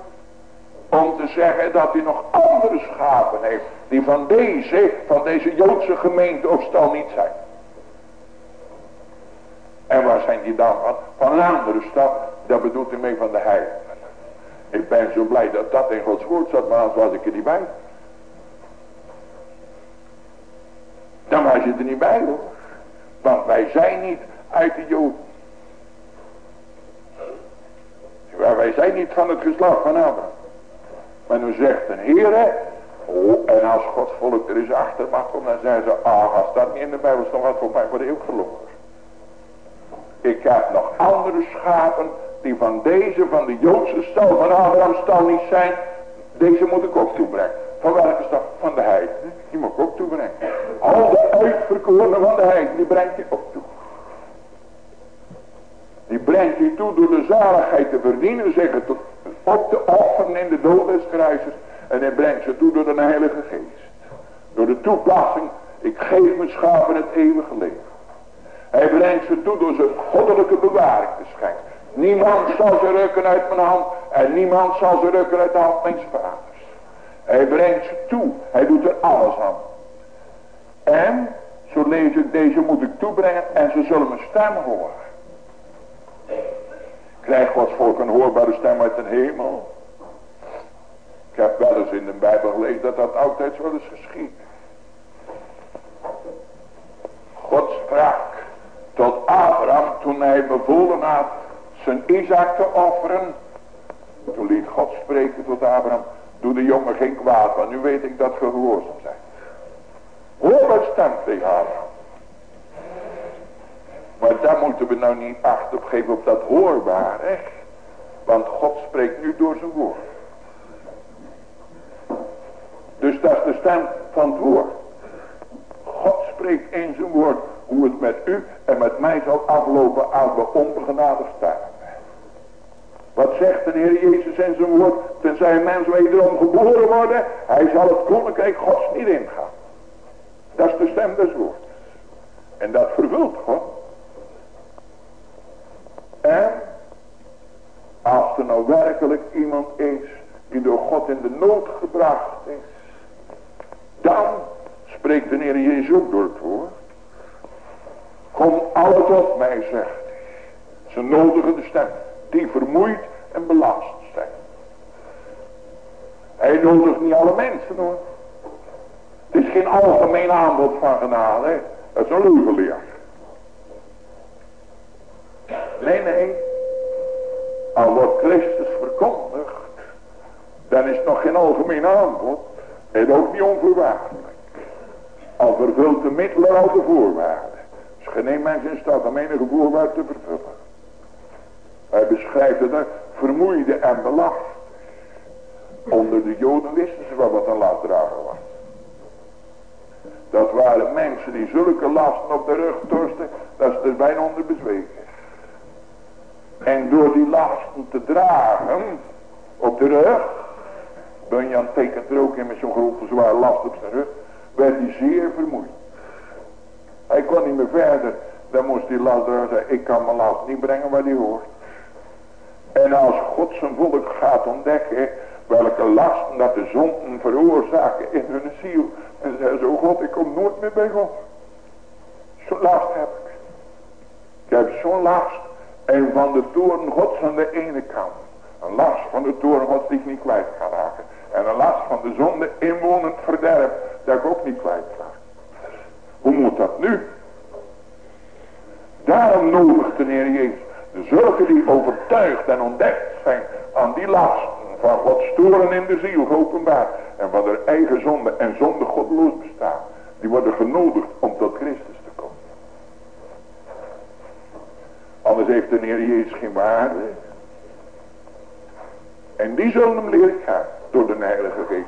om te zeggen dat hij nog andere schapen heeft. Die van deze, van deze Joodse gemeente of stal niet zijn. En waar zijn die dan van? Van een andere stad. Dat bedoelt hij mee van de heiligen. Ik ben zo blij dat dat in Gods woord zat, maar anders was ik er niet bij. Dan was je er niet bij. Want wij zijn niet uit de Joden. Wij zijn niet van het geslacht van Abraham. Maar nu zegt een Heer, oh, en als Gods volk er eens achter mag komen, dan zeggen ze, ah, als dat niet in de Bijbel stond, wat voor mij voor de eeuw verloren. Ik heb nog andere schapen die van deze, van de Joodse stal, van Abraham stal niet zijn. Deze moet ik ook toebrengen. Van welke stad? Van de heiden. Die ik ook toebrengen. Al de uitverkorenen van de heiden, die brengt hij ook toe. Die brengt hij toe door de zaligheid te verdienen, zeggen tot op de offeren in de dood des. En hij brengt ze toe door de heilige geest. Door de toepassing, ik geef mijn schapen het eeuwige leven. Hij brengt ze toe door zijn goddelijke bewaring te schenken. Niemand zal ze rukken uit mijn hand. En niemand zal ze rukken uit de hand mijn vaders. Hij brengt ze toe. Hij doet er alles aan. En, zo lees ik, deze moet ik toebrengen. En ze zullen mijn stem horen. Krijgt Gods volk een hoorbare stem uit de hemel. Ik heb wel eens in de Bijbel gelezen dat dat altijd zo is geschied. God sprak tot Abraham toen hij bevolen had zijn Isaac te offeren. Toen liet God spreken tot Abraham. Doe de jongen geen kwaad, want nu weet ik dat gehoorzaam zijn. Hoor wat stem tegen Abraham. Maar daar moeten we nou niet acht op geven op dat hoorbare. Want God spreekt nu door zijn woord. Dus dat is de stem van het woord. God spreekt in zijn woord hoe het met u en met mij zal aflopen als we onbegenadigd staan. Wat zegt de Heer Jezus in zijn woord? Tenzij een mens wederom geboren worden, hij zal het koninkrijk gods niet ingaan. Dat is de stem des woords. En dat vervult God. En als er nou werkelijk iemand is die door God in de nood gebracht is, dan spreekt de Heer Jezus ook door het woord. Kom alles op mij, zegt hij. Zijn nodige stem die vermoeid en belast zijn. Hij nodigt niet alle mensen hoor. Het is geen algemeen aanbod van genade. Dat is een leugenleer. Nee, nee. Al wordt Christus verkondigd. Dan is het nog geen algemeen aanbod. En ook niet onvoorwaardelijk. Al vervult de middelen al de voorwaarden. Dus geen mens in staat om enige voorwaarde te vervullen. Hij beschrijft het vermoeide en belast. Onder de joden wisten ze wel wat een lastdrager was. Dat waren mensen die zulke lasten op de rug torsten, dat ze er bijna onder bezweken. En door die lasten te dragen, op de rug, Bunyan tekent er ook in met zo'n grote zware last op zijn rug, werd hij zeer vermoeid. Hij kon niet meer verder, dan moest die lastdrager zeggen, ik kan mijn last niet brengen waar die hoort. En als God zijn volk gaat ontdekken welke lasten dat de zonden veroorzaken in hun ziel. En zeggen ze, oh God, ik kom nooit meer bij God. Zo'n last heb ik. Ik heb zo'n last. En van de toren gods aan de ene kant. Een last van de toren gods die ik niet kwijt kan raken. En een last van de zonde inwonend verderf. Dat ik ook niet kwijt raak. Hoe moet dat nu? Daarom nodigt de Heer Jezus Zulke die overtuigd en ontdekt zijn aan die lasten van Gods storen in de ziel openbaar. En van hun eigen zonde en zonde godloos bestaan. Die worden genodigd om tot Christus te komen. Anders heeft de Heer Jezus geen waarde. En die zullen hem leren gaan door de Heilige Geest.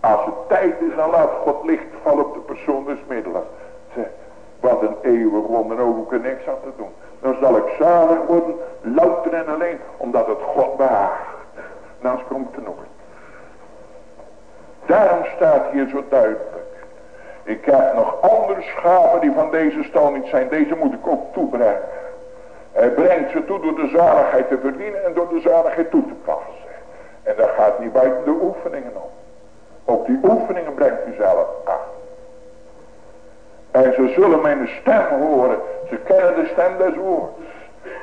Als het tijd is, dan laat God licht vallen op de persoon des middelen. Wat een eeuwig wonder, ik er niks aan te doen. Dan zal ik zalig worden, louter en alleen, omdat het God behaagt. Nou, komt er nog. Daarom staat hier zo duidelijk. Ik heb nog andere schapen die van deze stal niet zijn. Deze moet ik ook toebrengen. Hij brengt ze toe door de zaligheid te verdienen en door de zaligheid toe te passen. En dat gaat niet buiten de oefeningen om. Ook die oefeningen brengt u zelf aan. En ze zullen mijn stem horen. Ze kennen de stem des woords.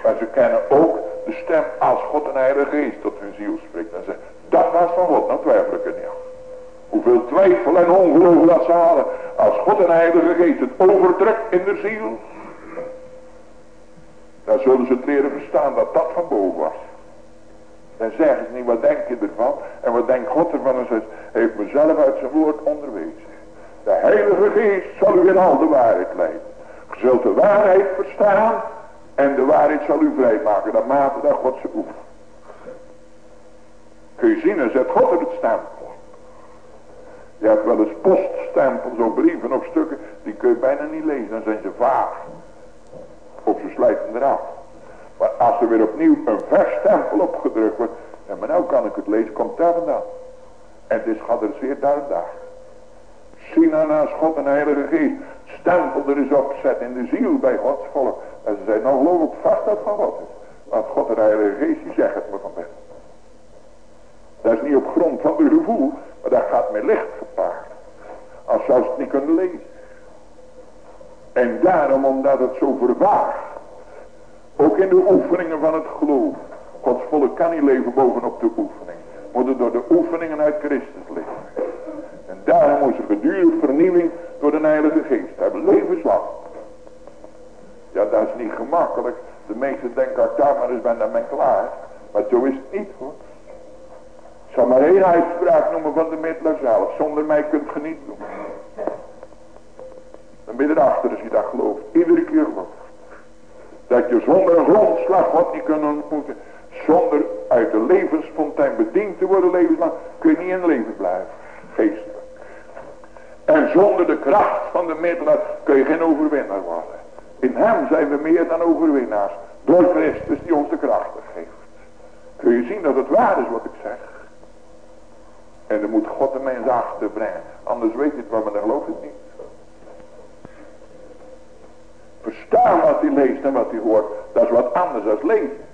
Maar ze kennen ook de stem als God een Heilige Geest tot hun ziel spreekt. En zeggen, dat was van God, dan twijfel ik er niet aan. Hoeveel twijfel en ongeloof dat ze halen. Als God een Heilige Geest het overdrukt in de ziel. Dan zullen ze het leren verstaan dat dat van boven was. Dan zeggen ze niet, wat denk je ervan? En wat denkt God ervan? En zegt, heeft mezelf uit zijn woord onderwezen. De Heilige Geest zal u in al de waarheid leiden. Je zult de waarheid verstaan. En de waarheid zal u vrijmaken. Dat mate dat God ze oefent. Kun je zien, dan zet God er het stempel. Je hebt wel eens poststempels op brieven of stukken. Die kun je bijna niet lezen. Dan zijn ze vaag. Of ze slijten eraf. Maar als er weer opnieuw een versstempel opgedrukt wordt. En maar nou kan ik het lezen. Komt daar vandaan. En is geadresseerd daar en daar. Nou naast God en Heilige Geest. Stempel er eens opzet in de ziel bij Gods volk. En ze zeggen, nou geloof vast dat van God is. Want God en Heilige Geest, die zegt het me van binnen. Dat is niet op grond van de gevoel, maar dat gaat met licht gepaard. Als zou het niet kunnen lezen. En daarom, omdat het zo verwaagt. Ook in de oefeningen van het geloof. Gods volk kan niet leven bovenop de oefening. Moet het door de oefeningen uit Christus leven. Daarom moet ze gedurende vernieuwing door de Heilige Geest hebben. Levenslang. Ja, dat is niet gemakkelijk. De meesten denken, ik daar maar eens ben, dan ben klaar. Maar zo is het niet hoor. Ik zal maar één uitspraak noemen van de middelaar zelf. Zonder mij kunt je niet doen. Dan ben je erachter als je dat gelooft. Iedere keer gelooft. Dat je zonder grondslag wat niet kunt ontmoeten. Zonder uit de levensfontein bediend te worden levenslang. Kun je niet in leven blijven. Geestelijk. En zonder de kracht van de middelaar kun je geen overwinnaar worden. In hem zijn we meer dan overwinnaars. Door Christus die ons de krachten geeft. Kun je zien dat het waar is wat ik zeg. En dan moet God de mens achterbrengen. Anders weet je het wel, maar dan gelooft het niet. Verstaan wat hij leest en wat hij hoort. Dat is wat anders dan lezen.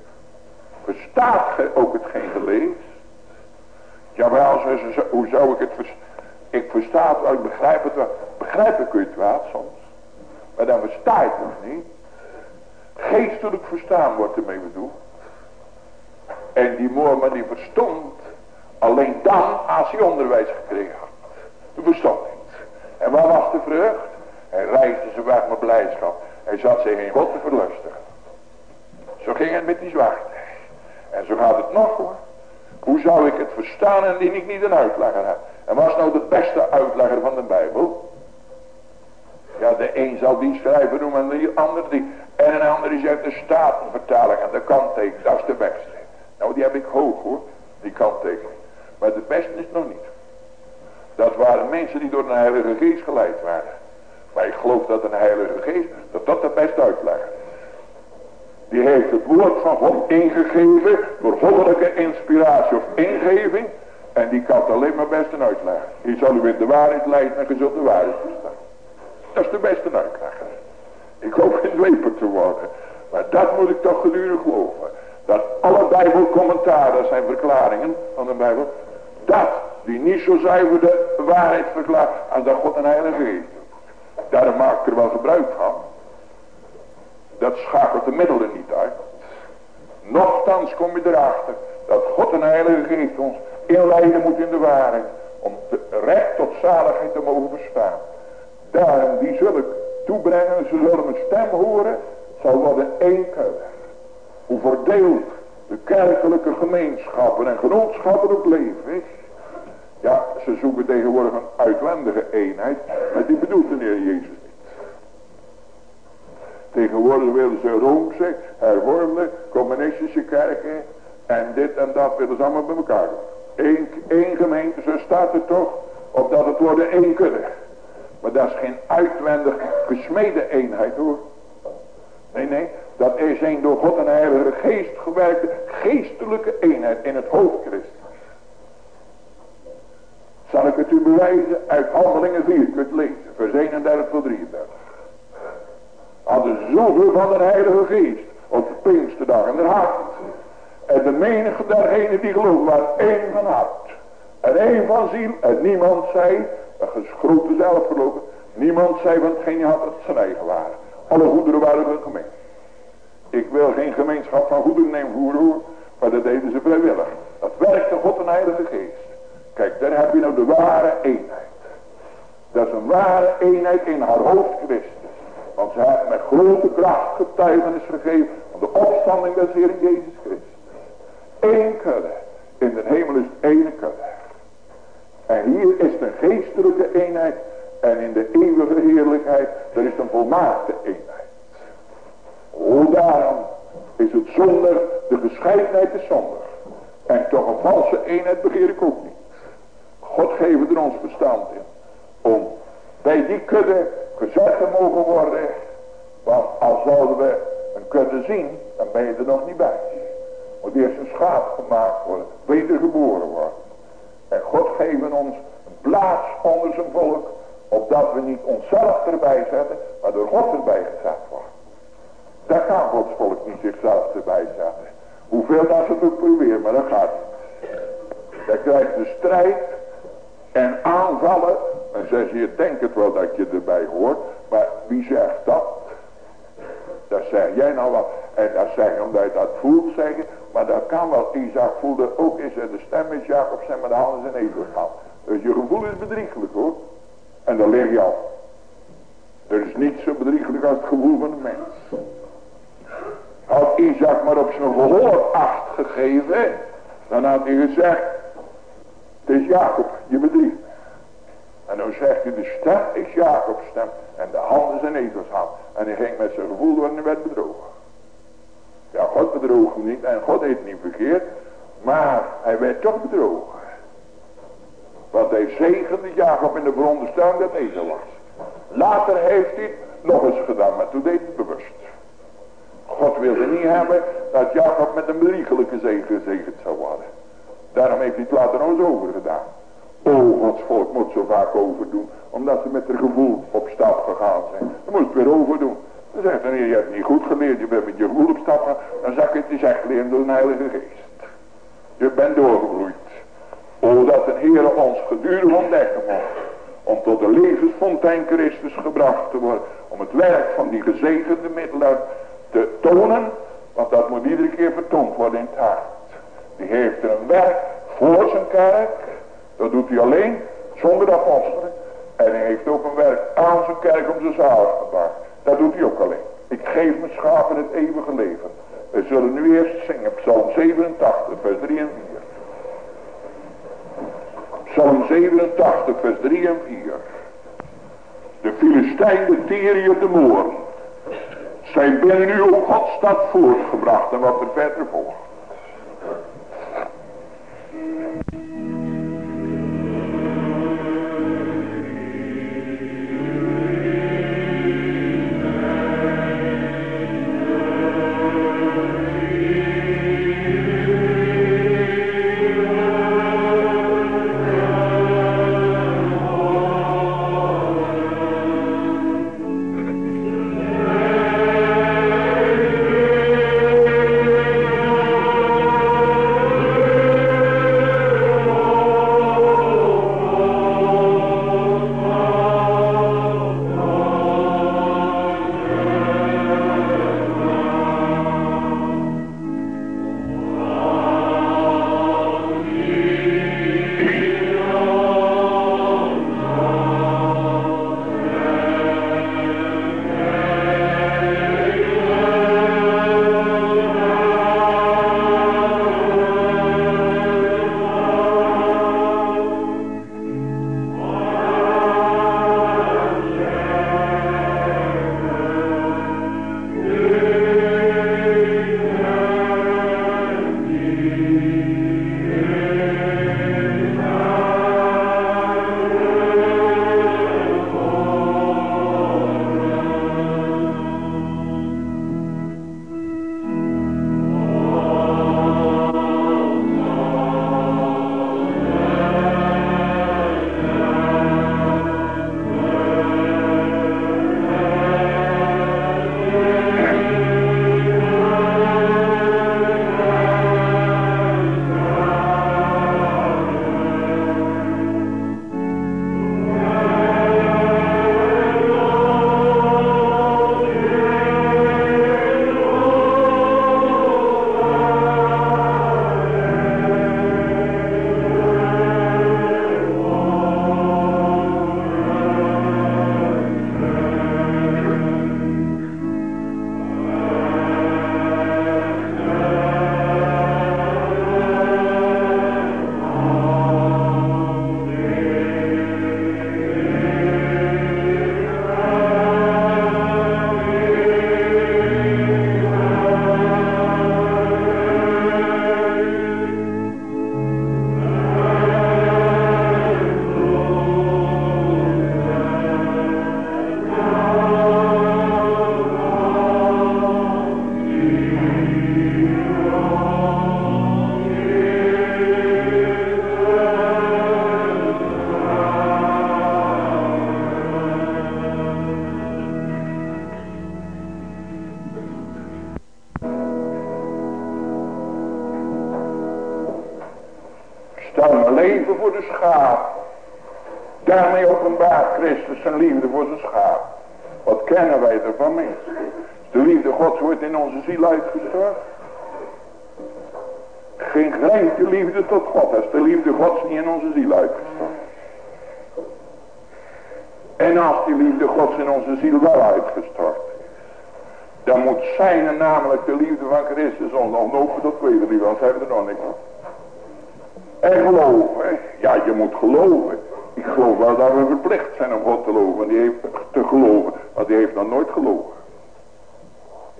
Verstaat ook hetgeen gelezen? Jawel, hoe zou ik het verstaan? Ik versta het wel, ik begrijp het wel. Begrijpen kun je het wel soms. Maar dan versta je het nog niet. Geestelijk verstaan wordt ermee bedoeld. En die moorman die verstond alleen dan als hij onderwijs gekregen had. Toen verstond niet. En wat was de vrucht? Hij reisde ze weg met blijdschap. Hij zat zich in God te verlustigen. Zo ging het met die zwarte. En zo gaat het nog hoor. Hoe zou ik het verstaan en die ik niet een uitlegger heb? En was nou de beste uitlegger van de Bijbel? Ja, de een zal die schrijver noemen en de ander die. En een ander is uit de Statenvertaling en de kanttekening. Dat is de beste. Nou, die heb ik hoog hoor, die kanttekening. Maar de beste is nog niet. Dat waren mensen die door een heilige geest geleid waren. Maar ik geloof dat een heilige geest, dat dat de beste uitlegger is. Die heeft het woord van God ingegeven door goddelijke inspiratie of ingeving. En die kan het alleen maar best een uitleggen. Die zal u in de waarheid leiden en je zult de waarheid verstaan. Dat is de beste uitlegger. Ik hoop geen dweper te worden. Maar dat moet ik toch gedurig geloven. Dat alle bijbelcommentaren zijn verklaringen van de bijbel. Dat die niet zo zuiver de waarheid verklaart als dat God een heilige geest Daarom maak ik er wel gebruik van. Dat schakelt de middelen niet uit. Nochtans kom je erachter dat God een heilige geest ons inleiden moet in de waarheid. Om recht tot zaligheid te mogen verstaan. Daarom die zullen ik toebrengen. Ze zullen mijn stem horen. zal worden één keuze. Hoe verdeeld de kerkelijke gemeenschappen en genootschappen ook leven is. Ja, ze zoeken tegenwoordig een uitwendige eenheid. Maar die bedoelt de Heer Jezus. Tegenwoordig willen ze Roomse, hervormde, communistische kerken. En dit en dat willen ze allemaal bij elkaar doen. Eén, één gemeente, zo staat het toch, opdat het worden kudde. Maar dat is geen uitwendig gesmede eenheid hoor. Nee, nee, dat is een door God en Heilige Geest gewerkte geestelijke eenheid in het hoofd Christus. Zal ik het u bewijzen? Uit handelingen 4 kunt lezen. Vers 31 tot 33. Hadden zoveel van de Heilige Geest op de Pinksterdag en de hart. En de menige dergenen die geloven waren één van hart. En één van ziel. En niemand zei, dat is grote zelfgelopen. Niemand zei van hetgeen had dat zijn eigen waren. Alle goederen waren van gemeen. Ik wil geen gemeenschap van goederen nemen voeren hoor. Maar dat deden ze vrijwillig. Dat werkte God en Heilige Geest. Kijk, daar heb je nou de ware eenheid. Dat is een ware eenheid in haar hoofd Christus. Want ze heeft met grote kracht getuigenis gegeven van de opstanding des Heer Jezus Christus. Eén kudde. In de hemel is ene kudde. En hier is een geestelijke eenheid. En in de eeuwige heerlijkheid, er is een volmaakte eenheid. O daarom is het zonder, de gescheidenheid is zonder. En toch een valse eenheid begeer ik ook niet. God geeft er ons verstand in. Om bij die kudde gezet te mogen worden. Want als zouden we een kudde zien, dan ben je er nog niet bij. Moet eerst een schaap gemaakt worden, wedergeboren worden. En God geeft ons een plaats onder zijn volk, opdat we niet onszelf erbij zetten, maar door God erbij gezet worden. Daar kan Gods volk niet zichzelf erbij zetten. Hoeveel dat ze het ook proberen, maar dat gaat niet. Daar krijgt de strijd en aanvallen. En zeg je, denk het wel dat je erbij hoort. Maar wie zegt dat? Dat zeg jij nou wel. En dat zeg je omdat je dat voelt zeggen. Maar dat kan wel. Isaac voelde ook er de stem is Jacob zijn met de handen zijn even gaan. Dus je gevoel is bedriegelijk hoor. En dan leer je af. Er is niet zo bedriegelijk als het gevoel van de mens. Had Isaac maar op zijn gehoor acht gegeven. Dan had hij gezegd. Het is Jacob, je bedriegt. En dan zegt hij, de stem is Jacob's stem. En de handen zijn ezelshand. En hij ging met zijn gevoel door en werd bedrogen. Ja, God bedroog hem niet. En God heeft niet verkeerd. Maar hij werd toch bedrogen. Want hij zegende Jacob in de veronderstelling dat ezel was. Later heeft hij het nog eens gedaan. Maar toen deed hij het bewust. God wilde niet hebben dat Jacob met een bedriegelijke zegen gezegend zou worden. Daarom heeft hij het later nog eens overgedaan. Oh, Gods volk moet zo vaak overdoen. Omdat ze met hun gevoel op stap gegaan zijn. Dan moet het weer overdoen. Dan zegt hij, je hebt niet goed geleerd. Je bent met je gevoel op stap gegaan. Dan zeg ik, het is echt leren door een heilige geest. Je bent doorgevloeid. Oh, dat de Heer ons gedurig ontdekken mocht. Om tot de levensfontein Christus gebracht te worden. Om het werk van die gezegende middelaar te tonen. Want dat moet iedere keer vertoond worden in het hart. Die heeft er een werk voor zijn kerk. Dat doet hij alleen zonder de apostelen. En hij heeft ook een werk aan zijn kerk om zijn zalig te maken. Dat doet hij ook alleen. Ik geef mijn schapen het eeuwige leven. We zullen nu eerst zingen. Psalm 87 vers 3 en 4. Psalm 87 vers 3 en 4. De Filistijn, de Tyriër, de Moor. Zijn binnen u ook Godstad voortgebracht. En wat er verder volgt.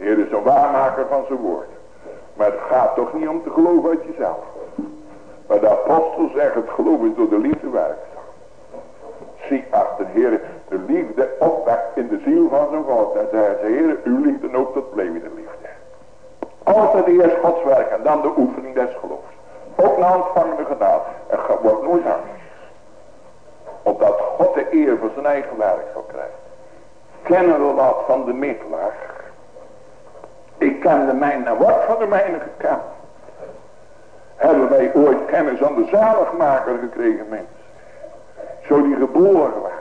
Heer is een waarmaker van zijn woord. Maar het gaat toch niet om te geloven uit jezelf. Maar de apostel zegt het geloof is door de liefde werkzaam. Zie als de Heer de liefde opwekt in de ziel van zijn volk. Dan zegt Heer, uw liefde ook tot de liefde. Altijd eerst Gods werk en dan de oefening des geloofs. Ook na ontvangende genade. En wordt nooit anders. Opdat God de eer voor zijn eigen werk zal krijgen. Kennen we wat van de middelaar? Ik ken de mijne, wat van de mijne gekend? Hebben wij ooit kennis aan de zaligmaker gekregen, mensen? Zo die geboren werd.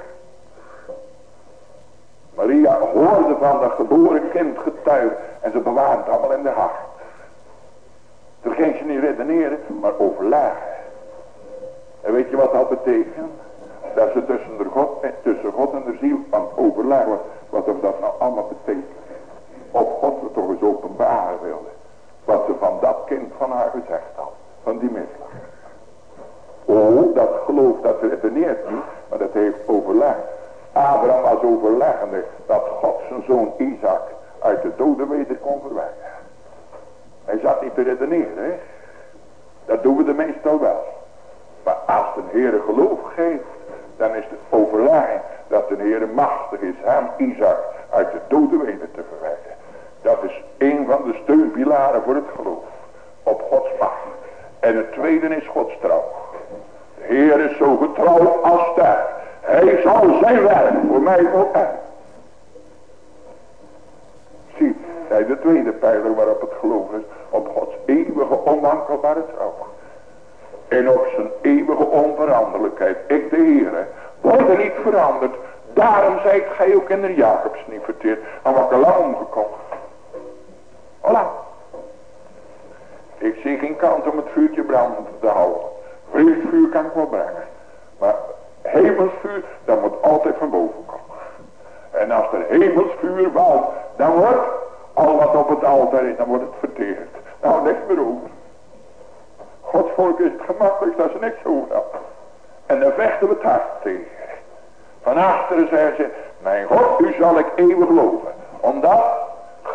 Maria hoorde van dat geboren kind getuigen. En ze bewaarde het allemaal in de hart. Toen ging ze niet redeneren, maar overlagen. En weet je wat dat betekent? Dat ze tussen, de God, tussen God en de ziel overleggen was. Wat of dat nou allemaal betekent. Of God het toch eens openbaren wilde. Wat ze van dat kind van haar gezegd had. Van die middelaar. Oh, dat geloof dat redeneert niet. Maar dat heeft overlegd. Abraham was overleggende dat God zijn zoon Isaac uit de doden weder kon verwekken. Hij zat niet te redeneren. Hè? Dat doen we de meestal wel. Maar als de Heer geloof geeft, dan is het overlegging dat de Heer machtig is hem, Isaac, uit de weder te verwekken. Dat is een van de steunpilaren voor het geloof. Op Gods macht. En het tweede is Gods trouw. De Heer is zo getrouw als sterk. Hij zal zijn werk voor mij voltooien. Zie, zij de tweede pijler waarop het geloof is. Op Gods eeuwige onwankelbare trouw. En op zijn eeuwige onveranderlijkheid. Ik de Heere, word niet veranderd. Daarom zijt gij ook in de Jacobs niet verteerd. En wat er lang omgekomen. Hola. Ik zie geen kant om het vuurtje branden te houden. Vuur kan ik wel brengen. Maar hemelsvuur, dat moet altijd van boven komen. En als er hemelsvuur valt, dan wordt al wat op het altaar is, dan wordt het verteerd. Nou, niks meer over. Gods volk is het gemakkelijkst als ze niks over had. En dan vechten we het hart tegen. Van achteren zeggen ze, mijn God, u zal ik eeuwig loven. Omdat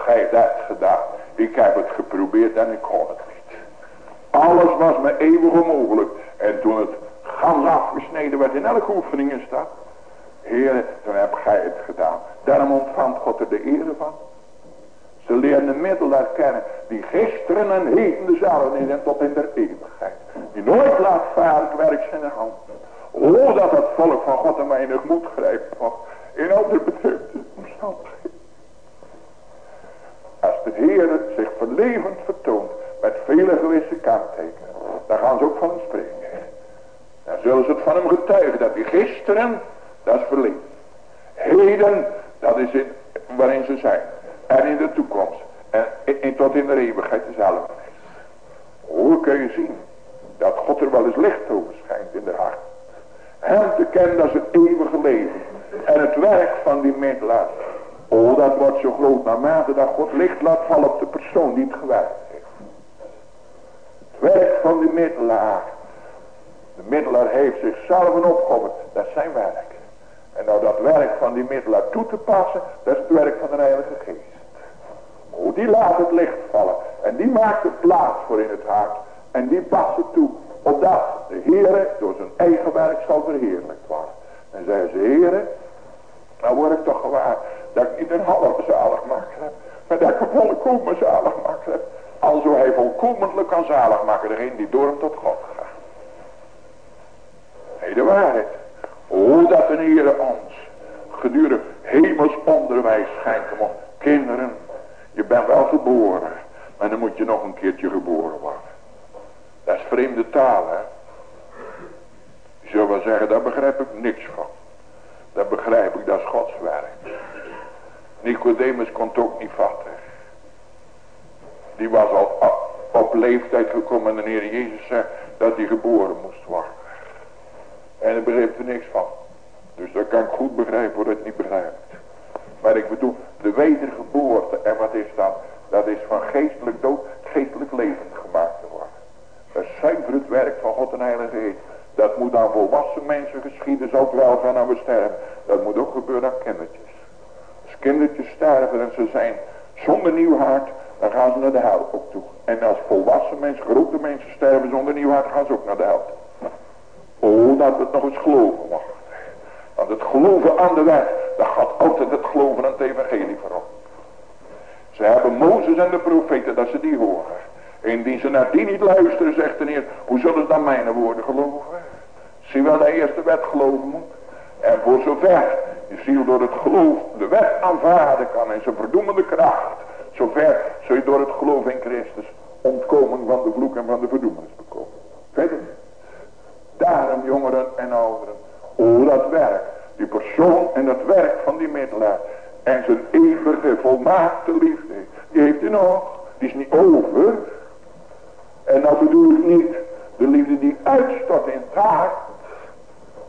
gij dat gedaan. Ik heb het geprobeerd en ik kon het niet. Alles was me eeuwig onmogelijk. En toen het gans afgesneden werd in elke oefening in staat. Heer, dan heb gij het gedaan. Daarom ontvangt God er de ere van. Ze leren middelaar kennen die gisteren en heden dezelfde is en tot in der eeuwigheid. Die nooit laat vaardig werk zijn hand. O, dat het volk van God en weinig moed grijpt in de bedrukte omstandigheden. Als de Heer zich verlevend vertoont met vele gewisse kanttekenen, dan gaan ze ook van hem spreken. Dan zullen ze het van hem getuigen dat hij gisteren, dat is verleden. Heden, dat is in, waarin ze zijn. En in de toekomst. En, tot in de eeuwigheid dezelfde. Hoe kun je zien dat God er wel eens licht over schijnt in de hart. Hem te kennen is het eeuwige leven. En het werk van die middelaar. Oh, dat wordt zo groot naarmate dat God licht laat vallen op de persoon die het gewerkt heeft. Het werk van die middelaar de middelaar heeft zichzelf een opgeofferd. Dat is zijn werk. En nou dat werk van die middelaar toe te passen, dat is het werk van de Heilige Geest. Oh, die laat het licht vallen. En die maakt er plaats voor in het hart. En die past het toe. Opdat de Heere door zijn eigen werk zal verheerlijkt worden. En zeggen ze, Heere, nou word ik toch gewaar dat ik niet een halve zaligmaker heb. Maar dat ik een volkomen zaligmaker heb. Alzo hij volkomenlijk kan zalig maken. Degene die door hem tot God gaat. Nee, de waarheid. O, dat de Heer ons gedurende hemels onderwijs schenken mocht. Kinderen, je bent wel geboren. Maar dan moet je nog een keertje geboren worden. Dat is vreemde taal, hè. zullen wel zeggen, daar begrijp ik niks van. Dat begrijp ik, dat is Gods werk. Nicodemus kon ook niet vatten. Die was al op leeftijd gekomen en de Heer Jezus zei dat hij geboren moest worden. En hij begreep er niks van. Dus dat kan ik goed begrijpen hoe het niet begrijpt. Maar ik bedoel, de wedergeboorte, en wat is dat? Dat is van geestelijk dood, geestelijk levend gemaakt te worden. Dat is zuiver het werk van God en Heilige Geest. Dat moet aan volwassen mensen geschieden, zal het wel gaan aan we. Dat moet ook gebeuren aan kindertjes. Kindertjes sterven en ze zijn zonder nieuw hart, dan gaan ze naar de hel ook toe. En als volwassen mensen, grote mensen sterven zonder nieuw hart, gaan ze ook naar de hel. Oh, dat we het nog eens geloven mogen. Want het geloven aan de wet, dat gaat altijd het geloven aan het evangelie voorop. Ze hebben Mozes en de profeten, dat ze die horen. Indien ze naar die niet luisteren, zegt de Heer, hoe zullen ze dan mijn woorden geloven? Zie wel de eerste wet geloven moet. En voor zover je ziel door het geloof de wet aanvaarden kan en zijn verdoemende kracht. Zover zul je door het geloof in Christus ontkomen van de vloek en van de verdoemenis bekomen. Verder. Daarom jongeren en ouderen. O dat werk. Die persoon en dat werk van die middelaar. En zijn eeuwige volmaakte liefde. Die heeft hij nog. Die is niet over. En nou bedoel ik niet de liefde die uitstort in taak.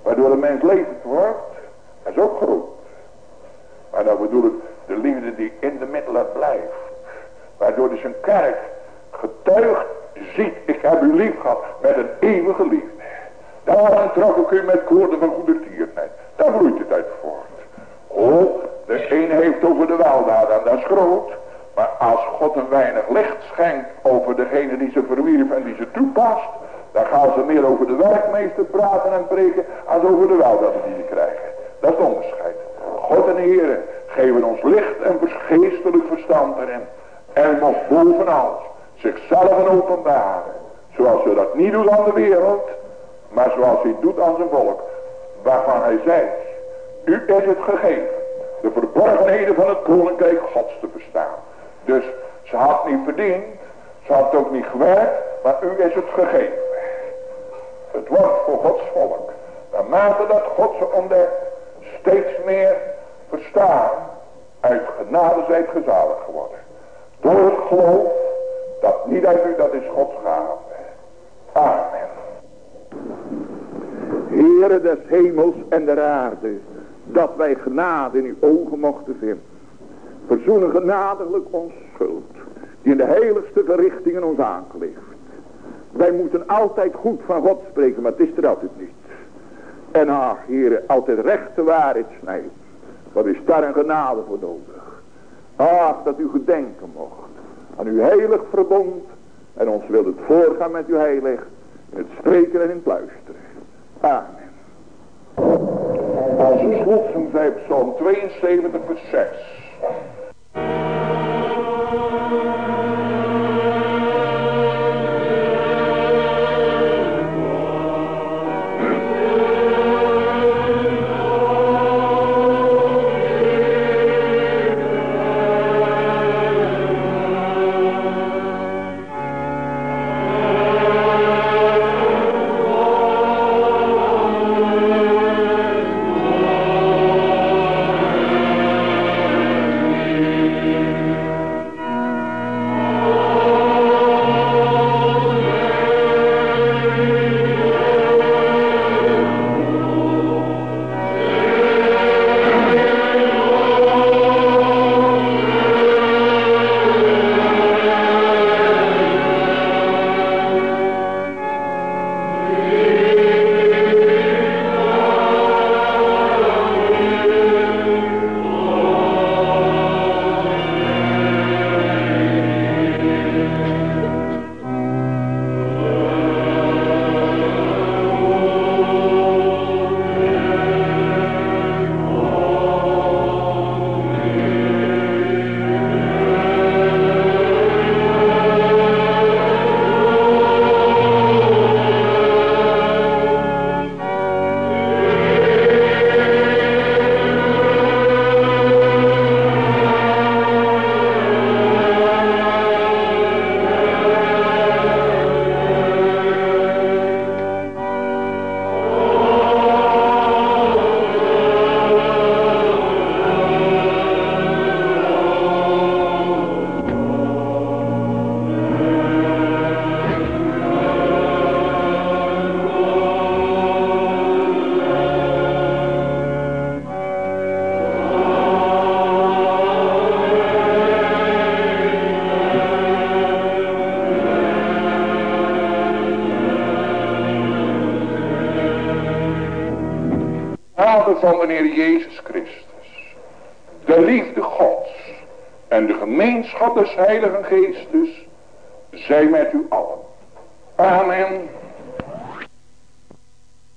Waardoor de mens levend wordt. Dat is ook groot. Maar nou bedoel ik de liefde die in de middelaar blijft. Waardoor hij zijn kerk getuigd ziet. Ik heb u lief gehad met een eeuwige liefde. Daarom trok ik u met koorden van goede tierheid. Daar vloeit het uit voort. Oh, de een heeft over de weldaden, dat is groot. Maar als God een weinig licht schenkt over degene die ze verwierf en die ze toepast. Dan gaan ze meer over de werkmeester praten en preken als over de weldaden die ze krijgen. Dat onderscheid. God en Heer geven ons licht en geestelijk verstand erin. En nog bovenal zichzelf openbaren. Zoals we dat niet doen aan de wereld. Maar zoals hij doet aan zijn volk. Waarvan hij zei. U is het gegeven. De verborgenheden van het koninkrijk gods te verstaan. Dus ze had niet verdiend. Ze had ook niet gewerkt. Maar u is het gegeven. Het wordt voor Gods volk. Naarmate dat God ze ontdekt. Steeds meer verstaan. Uit genade zijt gezalig geworden. Door het geloof. Dat niet uit u, dat is Gods gave. Amen. Heere des hemels en der aarde, dat wij genade in uw ogen mochten vinden. Verzoenen genadiglijk ons schuld, die in de heiligste verrichtingen ons aankleeft. Wij moeten altijd goed van God spreken, maar het is er altijd niet. En ach, Heere, altijd rechte waarheid snijden. Wat is daar een genade voor nodig? Ach, dat u gedenken mocht aan uw heilig verbond en ons wil het voorgaan met uw heilig, in het spreken en in het luisteren. Amen. Onze slotzing bij Psalm 72 vers 6. Gemeenschap